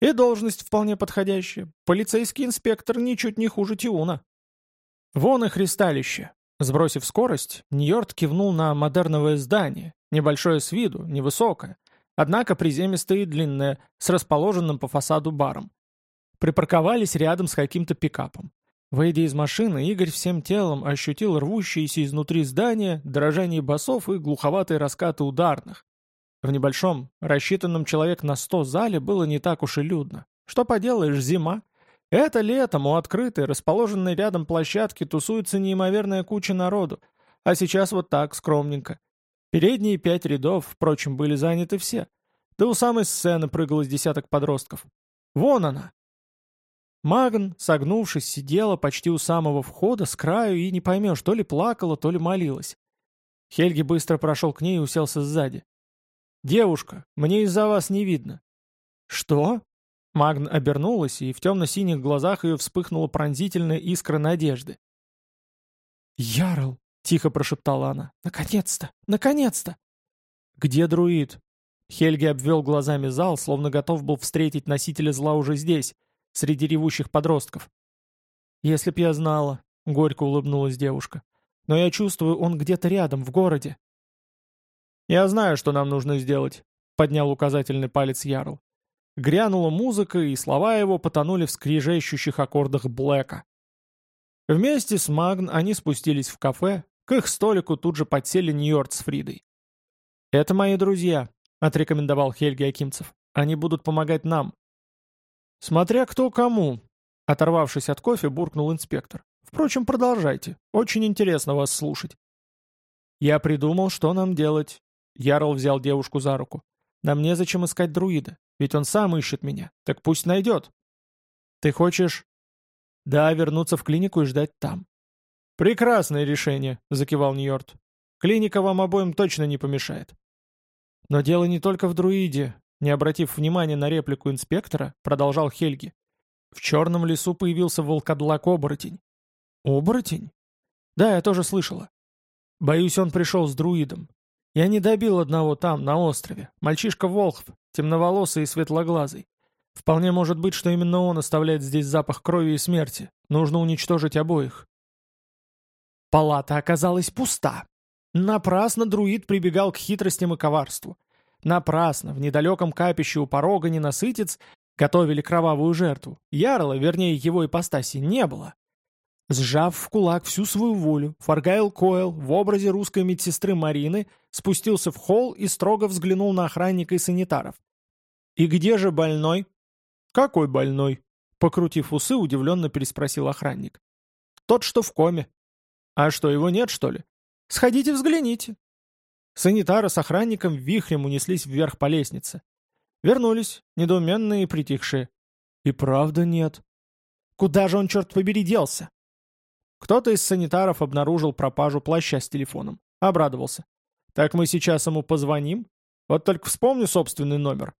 И должность вполне подходящая. Полицейский инспектор ничуть не хуже Тиуна. Вон и христалище. Сбросив скорость, Ньорд кивнул на модерновое здание, небольшое с виду, невысокое, однако приземистое и длинное, с расположенным по фасаду баром. Припарковались рядом с каким-то пикапом. Выйдя из машины, Игорь всем телом ощутил рвущиеся изнутри здания, дрожание басов и глуховатые раскаты ударных. В небольшом, рассчитанном человек на сто зале было не так уж и людно. Что поделаешь, зима. Это летом у открытой, расположенной рядом площадки, тусуется неимоверная куча народу, а сейчас вот так, скромненько. Передние пять рядов, впрочем, были заняты все. Да у самой сцены прыгало с десяток подростков. Вон она! Магн, согнувшись, сидела почти у самого входа, с краю, и не поймешь, то ли плакала, то ли молилась. Хельги быстро прошел к ней и уселся сзади. «Девушка, мне из-за вас не видно». «Что?» Магн обернулась, и в темно-синих глазах ее вспыхнула пронзительная искра надежды. «Ярл!» — тихо прошептала она. «Наконец-то! Наконец-то!» «Где друид?» Хельги обвел глазами зал, словно готов был встретить носителя зла уже здесь, среди ревущих подростков. «Если б я знала», — горько улыбнулась девушка. «Но я чувствую, он где-то рядом, в городе». «Я знаю, что нам нужно сделать», — поднял указательный палец Ярл. Грянула музыка, и слова его потонули в скрижещущих аккордах Блэка. Вместе с Магн они спустились в кафе, к их столику тут же подсели Нью-Йорк с Фридой. «Это мои друзья», — отрекомендовал Хельги Акимцев. «Они будут помогать нам». «Смотря кто кому», — оторвавшись от кофе, буркнул инспектор. «Впрочем, продолжайте. Очень интересно вас слушать». «Я придумал, что нам делать». Ярл взял девушку за руку. «Нам незачем искать друида. Ведь он сам ищет меня. Так пусть найдет. Ты хочешь... Да, вернуться в клинику и ждать там. Прекрасное решение, закивал Ньорд. Клиника вам обоим точно не помешает. Но дело не только в друиде. Не обратив внимания на реплику инспектора, продолжал Хельги. В черном лесу появился волкодлак-оборотень. Оборотень? Да, я тоже слышала. Боюсь, он пришел с друидом. Я не добил одного там, на острове. Мальчишка Волхв, темноволосый и светлоглазый. Вполне может быть, что именно он оставляет здесь запах крови и смерти. Нужно уничтожить обоих. Палата оказалась пуста. Напрасно друид прибегал к хитростям и коварству. Напрасно в недалеком капище у порога ненасытец готовили кровавую жертву. Ярла, вернее его ипостаси, не было. Сжав в кулак всю свою волю, Фаргайл Койл в образе русской медсестры Марины спустился в холл и строго взглянул на охранника и санитаров. «И где же больной?» «Какой больной?» Покрутив усы, удивленно переспросил охранник. «Тот, что в коме». «А что, его нет, что ли?» «Сходите взгляните». Санитары с охранником вихрем унеслись вверх по лестнице. Вернулись, недоуменные и притихшие. «И правда нет». «Куда же он, черт побери, делся?» Кто-то из санитаров обнаружил пропажу плаща с телефоном. Обрадовался. «Так мы сейчас ему позвоним? Вот только вспомню собственный номер.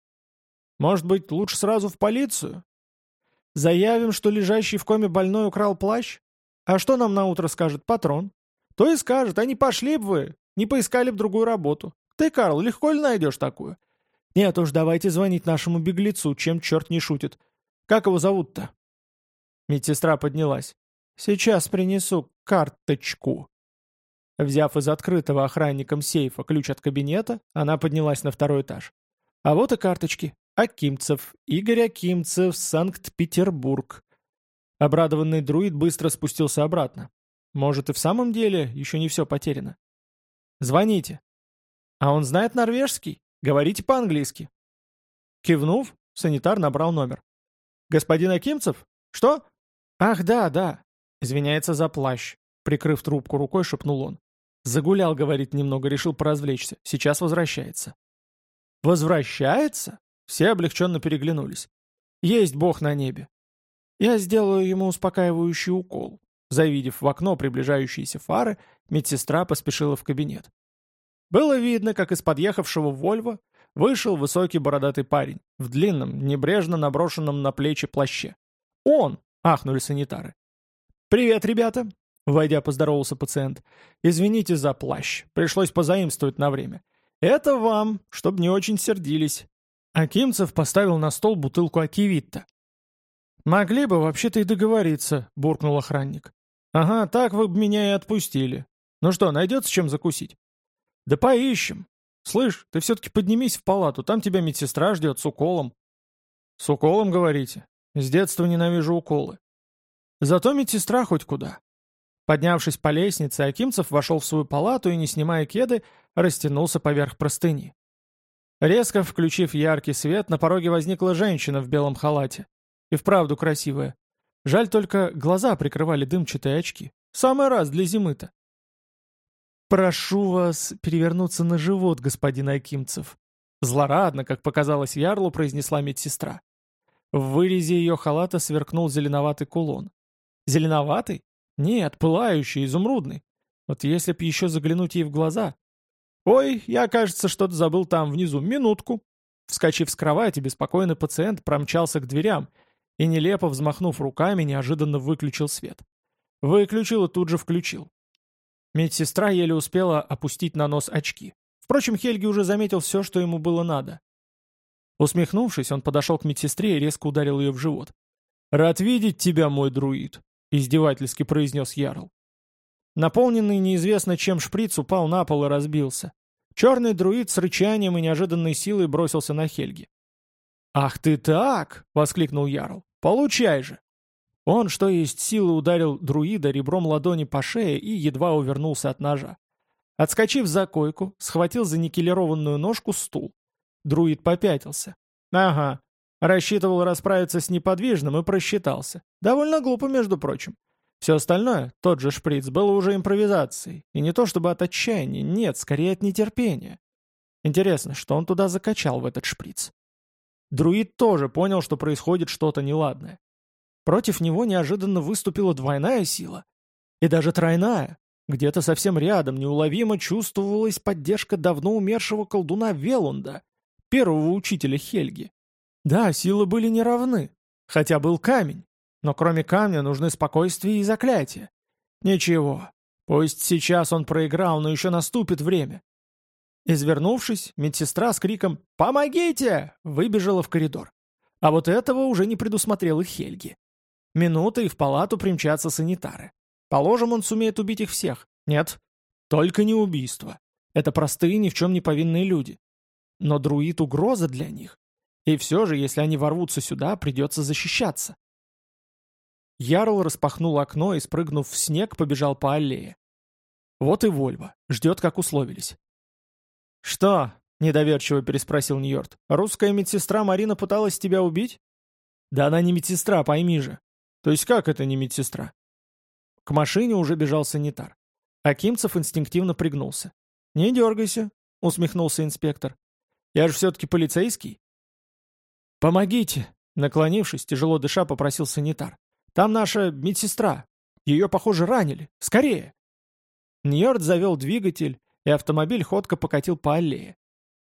Может быть, лучше сразу в полицию? Заявим, что лежащий в коме больной украл плащ? А что нам на утро скажет патрон? То и скажет, а не пошли бы вы, не поискали бы другую работу. Ты, Карл, легко ли найдешь такую? Нет уж, давайте звонить нашему беглецу, чем черт не шутит. Как его зовут-то? Медсестра поднялась. «Сейчас принесу карточку». Взяв из открытого охранником сейфа ключ от кабинета, она поднялась на второй этаж. А вот и карточки. Акимцев, Игорь Акимцев, Санкт-Петербург. Обрадованный друид быстро спустился обратно. Может и в самом деле еще не все потеряно. Звоните. А он знает норвежский? Говорите по-английски. Кивнув, санитар набрал номер. «Господин Акимцев? Что? Ах, да, да. Извиняется за плащ. Прикрыв трубку рукой, шепнул он. Загулял, говорит, немного, решил поразвлечься. Сейчас возвращается. Возвращается? Все облегченно переглянулись. Есть бог на небе. Я сделаю ему успокаивающий укол. Завидев в окно приближающиеся фары, медсестра поспешила в кабинет. Было видно, как из подъехавшего Вольва вышел высокий бородатый парень в длинном, небрежно наброшенном на плечи плаще. «Он!» — ахнули санитары. «Привет, ребята!» — войдя, поздоровался пациент. «Извините за плащ. Пришлось позаимствовать на время. Это вам, чтобы не очень сердились». Акимцев поставил на стол бутылку акивитта. «Могли бы вообще-то и договориться», — буркнул охранник. «Ага, так вы бы меня и отпустили. Ну что, найдется чем закусить?» «Да поищем. Слышь, ты все-таки поднимись в палату, там тебя медсестра ждет с уколом». «С уколом, говорите? С детства ненавижу уколы. Зато медсестра хоть куда. Поднявшись по лестнице, Акимцев вошел в свою палату и, не снимая кеды, растянулся поверх простыни. Резко включив яркий свет, на пороге возникла женщина в белом халате. И вправду красивая. Жаль только, глаза прикрывали дымчатые очки. Самый раз для зимы-то. «Прошу вас перевернуться на живот, господин Акимцев», Злорадно, как показалось Ярлу, произнесла медсестра. В вырезе ее халата сверкнул зеленоватый кулон. Зеленоватый? Нет, пылающий, изумрудный. Вот если б еще заглянуть ей в глаза. «Ой, я, кажется, что-то забыл там внизу. Минутку». Вскочив с кровати, беспокойный пациент промчался к дверям и, нелепо взмахнув руками, неожиданно выключил свет. Выключил и тут же включил. Медсестра еле успела опустить на нос очки. Впрочем, Хельги уже заметил все, что ему было надо. Усмехнувшись, он подошел к медсестре и резко ударил ее в живот. «Рад видеть тебя, мой друид», — издевательски произнес Ярл. Наполненный неизвестно чем шприц упал на пол и разбился. Черный друид с рычанием и неожиданной силой бросился на Хельги. «Ах ты так!» — воскликнул Ярл. «Получай же!» Он, что есть силы, ударил друида ребром ладони по шее и едва увернулся от ножа. Отскочив за койку, схватил за никелированную ножку стул. Друид попятился. «Ага, рассчитывал расправиться с неподвижным и просчитался. Довольно глупо, между прочим. Все остальное, тот же шприц, было уже импровизацией. И не то чтобы от отчаяния, нет, скорее от нетерпения. Интересно, что он туда закачал в этот шприц? Друид тоже понял, что происходит что-то неладное. Против него неожиданно выступила двойная сила. И даже тройная. Где-то совсем рядом неуловимо чувствовалась поддержка давно умершего колдуна Велунда, первого учителя Хельги. Да, силы были неравны, хотя был камень. Но кроме камня нужны спокойствие и заклятие. Ничего, пусть сейчас он проиграл, но еще наступит время. Извернувшись, медсестра с криком «Помогите!» выбежала в коридор. А вот этого уже не предусмотрел их Хельги. Минута и в палату примчатся санитары. Положим, он сумеет убить их всех. Нет, только не убийство. Это простые, ни в чем не повинные люди. Но друид — угроза для них. И все же, если они ворвутся сюда, придется защищаться. Ярл распахнул окно и, спрыгнув в снег, побежал по аллее. Вот и Вольво. Ждет, как условились. «Что?» — недоверчиво переспросил Ньорд. «Русская медсестра Марина пыталась тебя убить?» «Да она не медсестра, пойми же». «То есть как это не медсестра?» К машине уже бежал санитар. Акимцев инстинктивно пригнулся. «Не дергайся», — усмехнулся инспектор. «Я же все-таки полицейский». «Помогите!» — наклонившись, тяжело дыша, попросил санитар. Там наша медсестра. Ее, похоже, ранили. Скорее!» Ньорд завел двигатель, и автомобиль ходко покатил по аллее.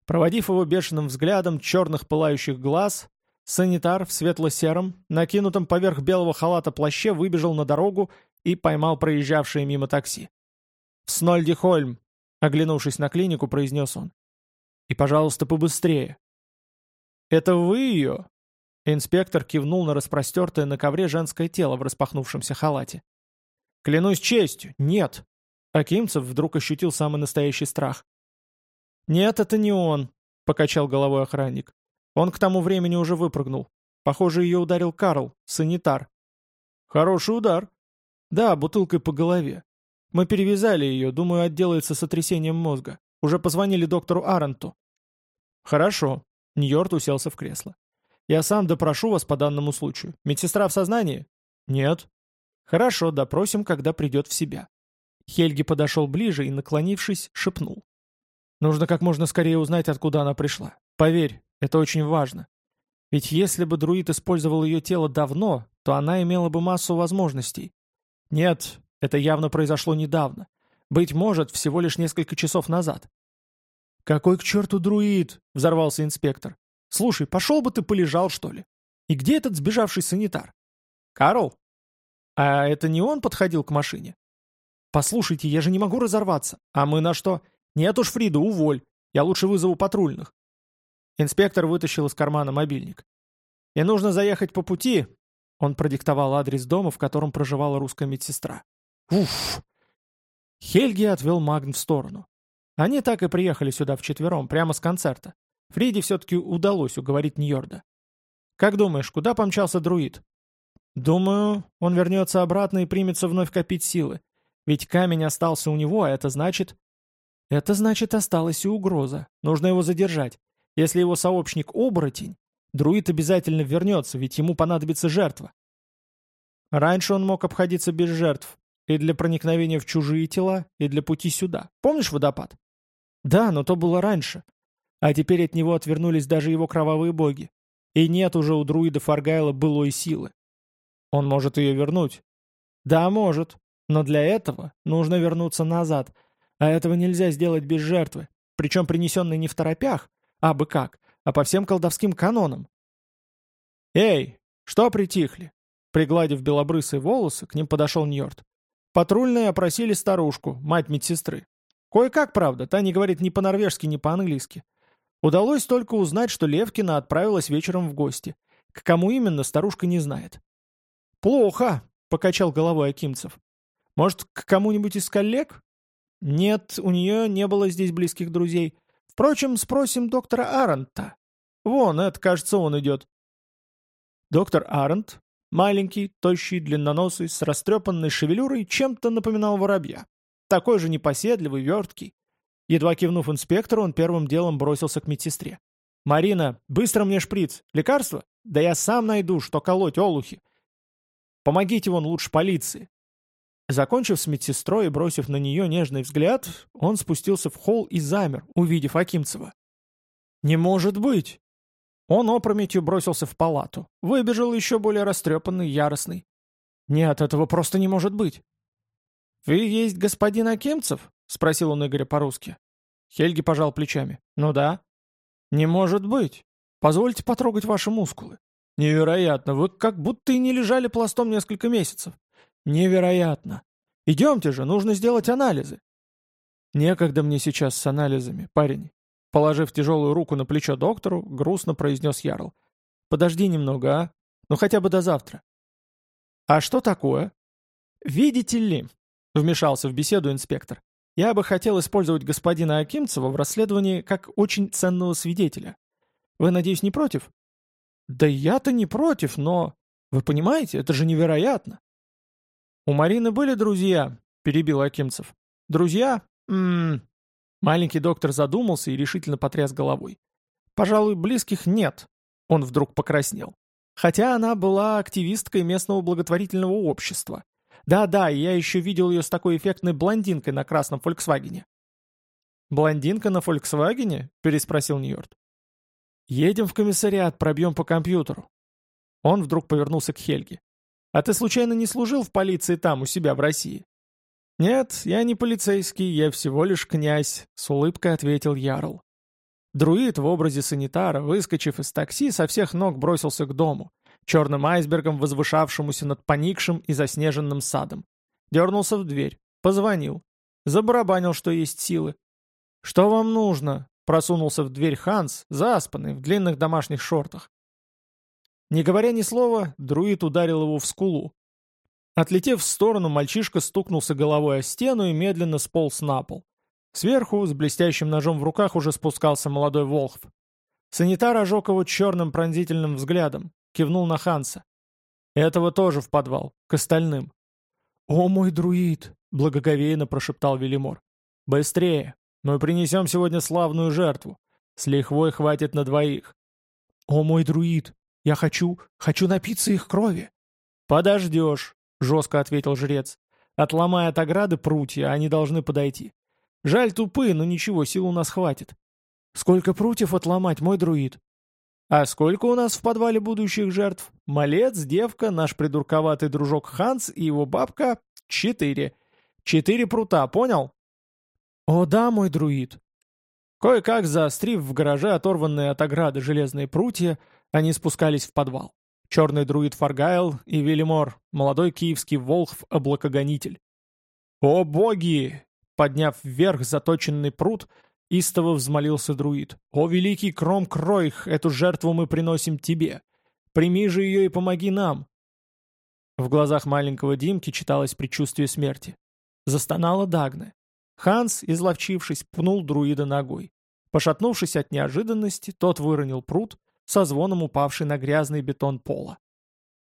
Проводив его бешеным взглядом черных пылающих глаз, санитар в светло-сером, накинутом поверх белого халата плаще, выбежал на дорогу и поймал проезжавшее мимо такси. «Снольдихольм!» — оглянувшись на клинику, произнес он. «И, пожалуйста, побыстрее». «Это вы ее?» Инспектор кивнул на распростертое на ковре женское тело в распахнувшемся халате. «Клянусь честью, нет!» Акимцев вдруг ощутил самый настоящий страх. «Нет, это не он», — покачал головой охранник. «Он к тому времени уже выпрыгнул. Похоже, ее ударил Карл, санитар». «Хороший удар». «Да, бутылкой по голове. Мы перевязали ее, думаю, отделается сотрясением мозга. Уже позвонили доктору Аренту». «Хорошо». Ньорд уселся в кресло. Я сам допрошу вас по данному случаю. Медсестра в сознании? Нет. Хорошо, допросим, когда придет в себя. Хельги подошел ближе и, наклонившись, шепнул. Нужно как можно скорее узнать, откуда она пришла. Поверь, это очень важно. Ведь если бы друид использовал ее тело давно, то она имела бы массу возможностей. Нет, это явно произошло недавно. Быть может, всего лишь несколько часов назад. «Какой к черту друид?» — взорвался инспектор. Слушай, пошел бы ты полежал, что ли? И где этот сбежавший санитар? Карл? А это не он подходил к машине? Послушайте, я же не могу разорваться. А мы на что? Нет уж, Фрида, уволь. Я лучше вызову патрульных. Инспектор вытащил из кармана мобильник. И нужно заехать по пути. Он продиктовал адрес дома, в котором проживала русская медсестра. Уф! Хельги отвел Магн в сторону. Они так и приехали сюда вчетвером, прямо с концерта. Фриде все-таки удалось уговорить Ньорда. «Как думаешь, куда помчался друид?» «Думаю, он вернется обратно и примется вновь копить силы. Ведь камень остался у него, а это значит...» «Это значит, осталась и угроза. Нужно его задержать. Если его сообщник — оборотень, друид обязательно вернется, ведь ему понадобится жертва». Раньше он мог обходиться без жертв. И для проникновения в чужие тела, и для пути сюда. Помнишь водопад? Да, но то было раньше. А теперь от него отвернулись даже его кровавые боги. И нет уже у друида Фаргайла былой силы. Он может ее вернуть. Да, может. Но для этого нужно вернуться назад. А этого нельзя сделать без жертвы. Причем принесенной не в торопях, а бы как, а по всем колдовским канонам. «Эй, что притихли?» Пригладив белобрысые волосы, к ним подошел Ньорд. Патрульные опросили старушку, мать медсестры. Кое-как, правда, та не говорит ни по-норвежски, ни по-английски. Удалось только узнать, что Левкина отправилась вечером в гости. К кому именно, старушка не знает. «Плохо», — покачал головой Акимцев. «Может, к кому-нибудь из коллег?» «Нет, у нее не было здесь близких друзей. Впрочем, спросим доктора Арента. Вон, это, кажется, он идет». Доктор Арент, маленький, тощий, длинноносый, с растрепанной шевелюрой, чем-то напоминал воробья. Такой же непоседливый, верткий. Едва кивнув инспектору, он первым делом бросился к медсестре. «Марина, быстро мне шприц! Лекарство? Да я сам найду, что колоть олухи! Помогите вон лучше полиции!» Закончив с медсестрой и бросив на нее нежный взгляд, он спустился в холл и замер, увидев Акимцева. «Не может быть!» Он опрометью бросился в палату. Выбежал еще более растрепанный, яростный. «Нет, этого просто не может быть!» «Вы есть господин Акимцев?» — спросил он Игоря по-русски. Хельги пожал плечами. «Ну да». «Не может быть. Позвольте потрогать ваши мускулы. Невероятно, вы как будто и не лежали пластом несколько месяцев. Невероятно. Идемте же, нужно сделать анализы». «Некогда мне сейчас с анализами, парень». Положив тяжелую руку на плечо доктору, грустно произнес Ярл. «Подожди немного, а? Ну хотя бы до завтра». «А что такое?» «Видите ли», — вмешался в беседу инспектор, я бы хотел использовать господина Акимцева в расследовании как очень ценного свидетеля. Вы, надеюсь, не против? Да я-то не против, но... Вы понимаете, это же невероятно. У Марины были друзья, перебил Акимцев. Друзья? Ммм... Маленький доктор задумался и решительно потряс головой. Пожалуй, близких нет. Он вдруг покраснел. Хотя она была активисткой местного благотворительного общества. Да-да, я еще видел ее с такой эффектной блондинкой на красном «Фольксвагене». «Блондинка на «Фольксвагене»?» — переспросил Ньюарт. «Едем в комиссариат, пробьем по компьютеру». Он вдруг повернулся к Хельге. «А ты случайно не служил в полиции там, у себя в России?» «Нет, я не полицейский, я всего лишь князь», — с улыбкой ответил Ярл. Друид в образе санитара, выскочив из такси, со всех ног бросился к дому черным айсбергом, возвышавшемуся над поникшим и заснеженным садом. Дернулся в дверь, позвонил, забарабанил, что есть силы. «Что вам нужно?» — просунулся в дверь Ханс, заспанный, в длинных домашних шортах. Не говоря ни слова, друид ударил его в скулу. Отлетев в сторону, мальчишка стукнулся головой о стену и медленно сполз на пол. Сверху, с блестящим ножом в руках, уже спускался молодой Волхв. Санитар ожег его черным пронзительным взглядом, кивнул на Ханса. «Этого тоже в подвал, к остальным». «О, мой друид!» — благоговейно прошептал Велимор. «Быстрее! Мы принесем сегодня славную жертву. С лихвой хватит на двоих». «О, мой друид! Я хочу, хочу напиться их крови!» «Подождешь!» — жестко ответил жрец. «Отломай от ограды прутья, они должны подойти. Жаль тупые, но ничего, сил у нас хватит». «Сколько прутьев отломать, мой друид?» А сколько у нас в подвале будущих жертв? Малец, девка, наш придурковатый дружок Ханс и его бабка — четыре. Четыре прута, понял? О да, мой друид. Кое-как заострив в гараже оторванные от ограды железные прутья, они спускались в подвал. Черный друид Фаргайл и Велимор, молодой киевский волхв-облакогонитель. «О боги!» Подняв вверх заточенный прут — Истово взмолился друид. «О, великий Кром Кройх, эту жертву мы приносим тебе! Прими же ее и помоги нам!» В глазах маленького Димки читалось предчувствие смерти. Застонала Дагна. Ханс, изловчившись, пнул друида ногой. Пошатнувшись от неожиданности, тот выронил пруд, со звоном упавший на грязный бетон пола.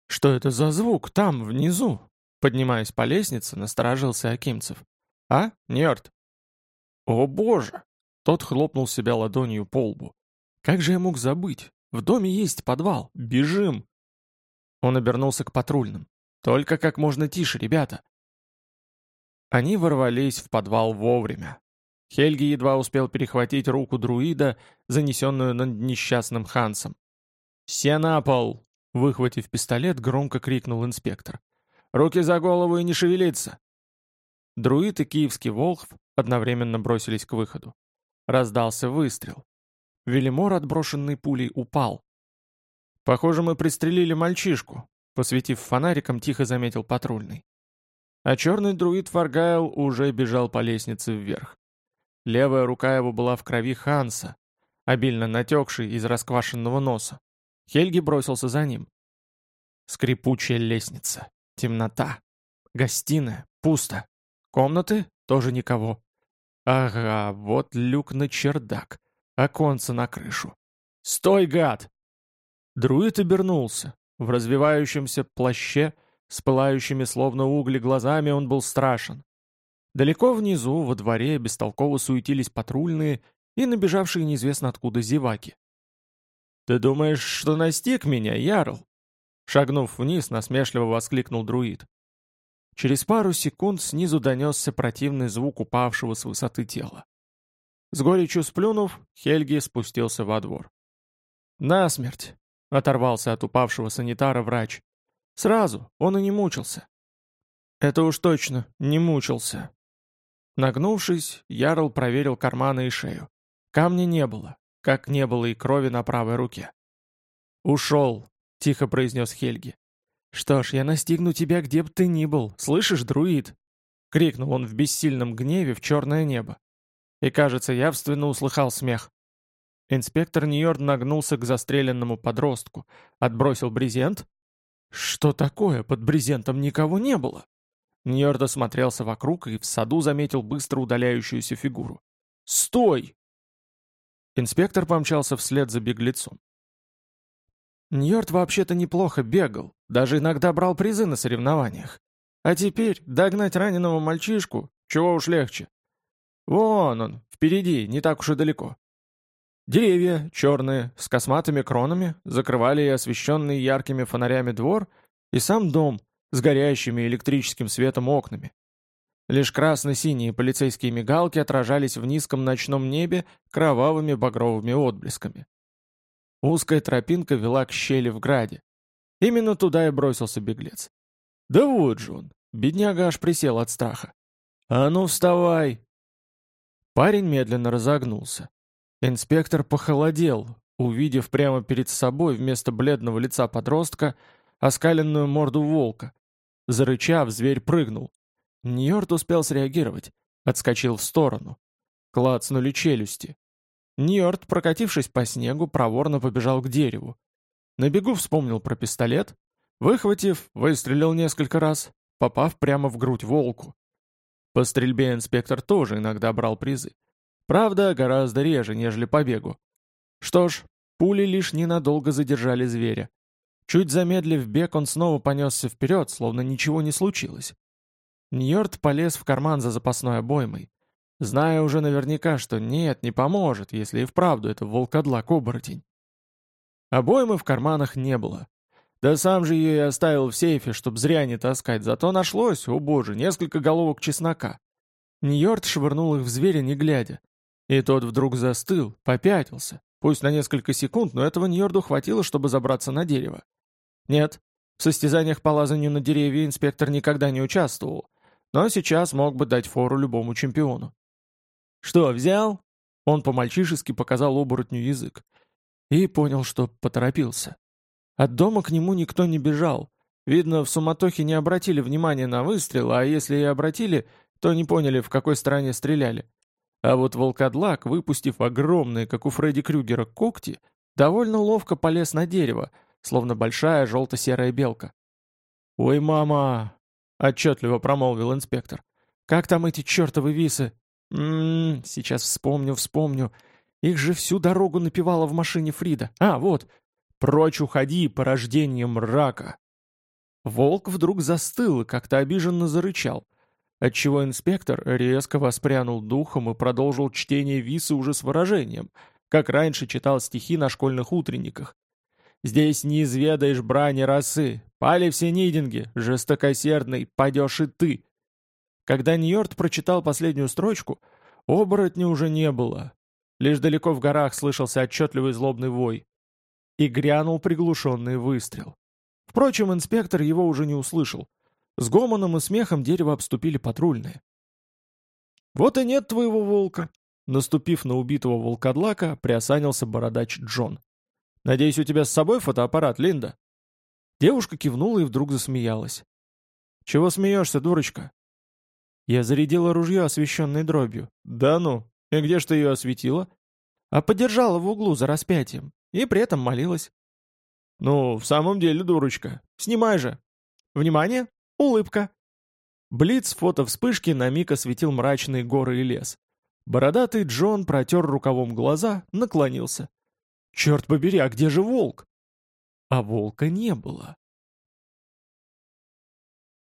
«Что это за звук там, внизу?» Поднимаясь по лестнице, насторожился Акимцев. «А, Нерд?» «О боже!» Тот хлопнул себя ладонью по лбу. «Как же я мог забыть? В доме есть подвал. Бежим!» Он обернулся к патрульным. «Только как можно тише, ребята!» Они ворвались в подвал вовремя. Хельги едва успел перехватить руку друида, занесенную над несчастным Хансом. «Все на пол!» — выхватив пистолет, громко крикнул инспектор. «Руки за голову и не шевелиться!» Друид и киевский Волхв одновременно бросились к выходу. Раздался выстрел. Велимор, отброшенный пулей, упал. «Похоже, мы пристрелили мальчишку», — посветив фонариком, тихо заметил патрульный. А черный друид Фаргайл уже бежал по лестнице вверх. Левая рука его была в крови Ханса, обильно натекшей из расквашенного носа. Хельги бросился за ним. Скрипучая лестница. Темнота. Гостиная. Пусто. Комнаты? Тоже никого. Ага, вот люк на чердак. Оконце на крышу. «Стой, гад!» Друид обернулся. В развивающемся плаще, с пылающими словно угли глазами, он был страшен. Далеко внизу, во дворе, бестолково суетились патрульные и набежавшие неизвестно откуда зеваки. «Ты думаешь, что настиг меня, Ярл?» Шагнув вниз, насмешливо воскликнул друид. Через пару секунд снизу донесся противный звук упавшего с высоты тела. С горечью сплюнув, Хельги спустился во двор. «Насмерть!» — оторвался от упавшего санитара врач. «Сразу, он и не мучился». «Это уж точно, не мучился», Нагнувшись, Ярл проверил карманы и шею. Камня не было, как не было и крови на правой руке. «Ушел», — тихо произнес Хельги. «Что ж, я настигну тебя, где бы ты ни был. Слышишь, друид?» — крикнул он в бессильном гневе в черное небо. И, кажется, явственно услыхал смех. Инспектор Ньорд нагнулся к застреленному подростку, отбросил брезент. «Что такое? Под брезентом никого не было!» Ньорд осмотрелся вокруг и в саду заметил быстро удаляющуюся фигуру. «Стой!» Инспектор помчался вслед за беглецом. Ньорд вообще-то неплохо бегал, даже иногда брал призы на соревнованиях. А теперь догнать раненого мальчишку, чего уж легче. Вон он, впереди, не так уж и далеко. Деревья, черные, с косматыми кронами, закрывали и освещенный яркими фонарями двор, и сам дом, с горящими электрическим светом окнами. Лишь красно-синие полицейские мигалки отражались в низком ночном небе кровавыми багровыми отблесками. Узкая тропинка вела к щели в граде. Именно туда и бросился беглец. Да вот же он, бедняга аж присел от страха. «А ну вставай!» Парень медленно разогнулся. Инспектор похолодел, увидев прямо перед собой вместо бледного лица подростка оскаленную морду волка, Зарычав, зверь прыгнул. Ньорд успел среагировать. Отскочил в сторону. Клацнули челюсти. Ньорд, прокатившись по снегу, проворно побежал к дереву. На бегу вспомнил про пистолет. Выхватив, выстрелил несколько раз, попав прямо в грудь волку. По стрельбе инспектор тоже иногда брал призы. Правда, гораздо реже, нежели по бегу. Что ж, пули лишь ненадолго задержали зверя. Чуть замедлив бег, он снова понесся вперед, словно ничего не случилось. Ньорд полез в карман за запасной обоймой, зная уже наверняка, что нет, не поможет, если и вправду это волкодлак-оборотень. Обоймы в карманах не было. Да сам же ее и оставил в сейфе, чтоб зря не таскать, зато нашлось, о боже, несколько головок чеснока. Ньорд швырнул их в зверя, не глядя. И тот вдруг застыл, попятился. Пусть на несколько секунд, но этого Ньорду хватило, чтобы забраться на дерево. Нет, в состязаниях по лазанию на деревья инспектор никогда не участвовал, но сейчас мог бы дать фору любому чемпиону. «Что, взял?» Он по-мальчишески показал оборотню язык. И понял, что поторопился. От дома к нему никто не бежал. Видно, в суматохе не обратили внимания на выстрел, а если и обратили, то не поняли, в какой стороне стреляли. А вот волкодлак, выпустив огромные, как у Фредди Крюгера, когти, довольно ловко полез на дерево, словно большая желто-серая белка. «Ой, мама!» — отчетливо промолвил инспектор. «Как там эти чертовы висы? Ммм, сейчас вспомню, вспомню. Их же всю дорогу напевала в машине Фрида. А, вот. Прочь уходи, порождение мрака!» Волк вдруг застыл и как-то обиженно зарычал, отчего инспектор резко воспрянул духом и продолжил чтение висы уже с выражением, как раньше читал стихи на школьных утренниках, Здесь не изведаешь брани росы. Пали все нидинги, жестокосердный, падешь и ты. Когда Ньорд прочитал последнюю строчку, оборотня уже не было. Лишь далеко в горах слышался отчетливый злобный вой. и грянул приглушенный выстрел. Впрочем, инспектор его уже не услышал. С гомоном и смехом дерево обступили патрульные. «Вот и нет твоего волка!» Наступив на убитого волкодлака, приосанился бородач Джон. «Надеюсь, у тебя с собой фотоаппарат, Линда?» Девушка кивнула и вдруг засмеялась. «Чего смеешься, дурочка?» Я зарядила ружье, освещенной дробью. «Да ну! И где ж ты ее осветила?» «А подержала в углу за распятием. И при этом молилась». «Ну, в самом деле, дурочка. Снимай же!» «Внимание! Улыбка!» Блиц фото вспышки на миг осветил мрачные горы и лес. Бородатый Джон протер рукавом глаза, наклонился. «Черт побери, а где же волк?» А волка не было.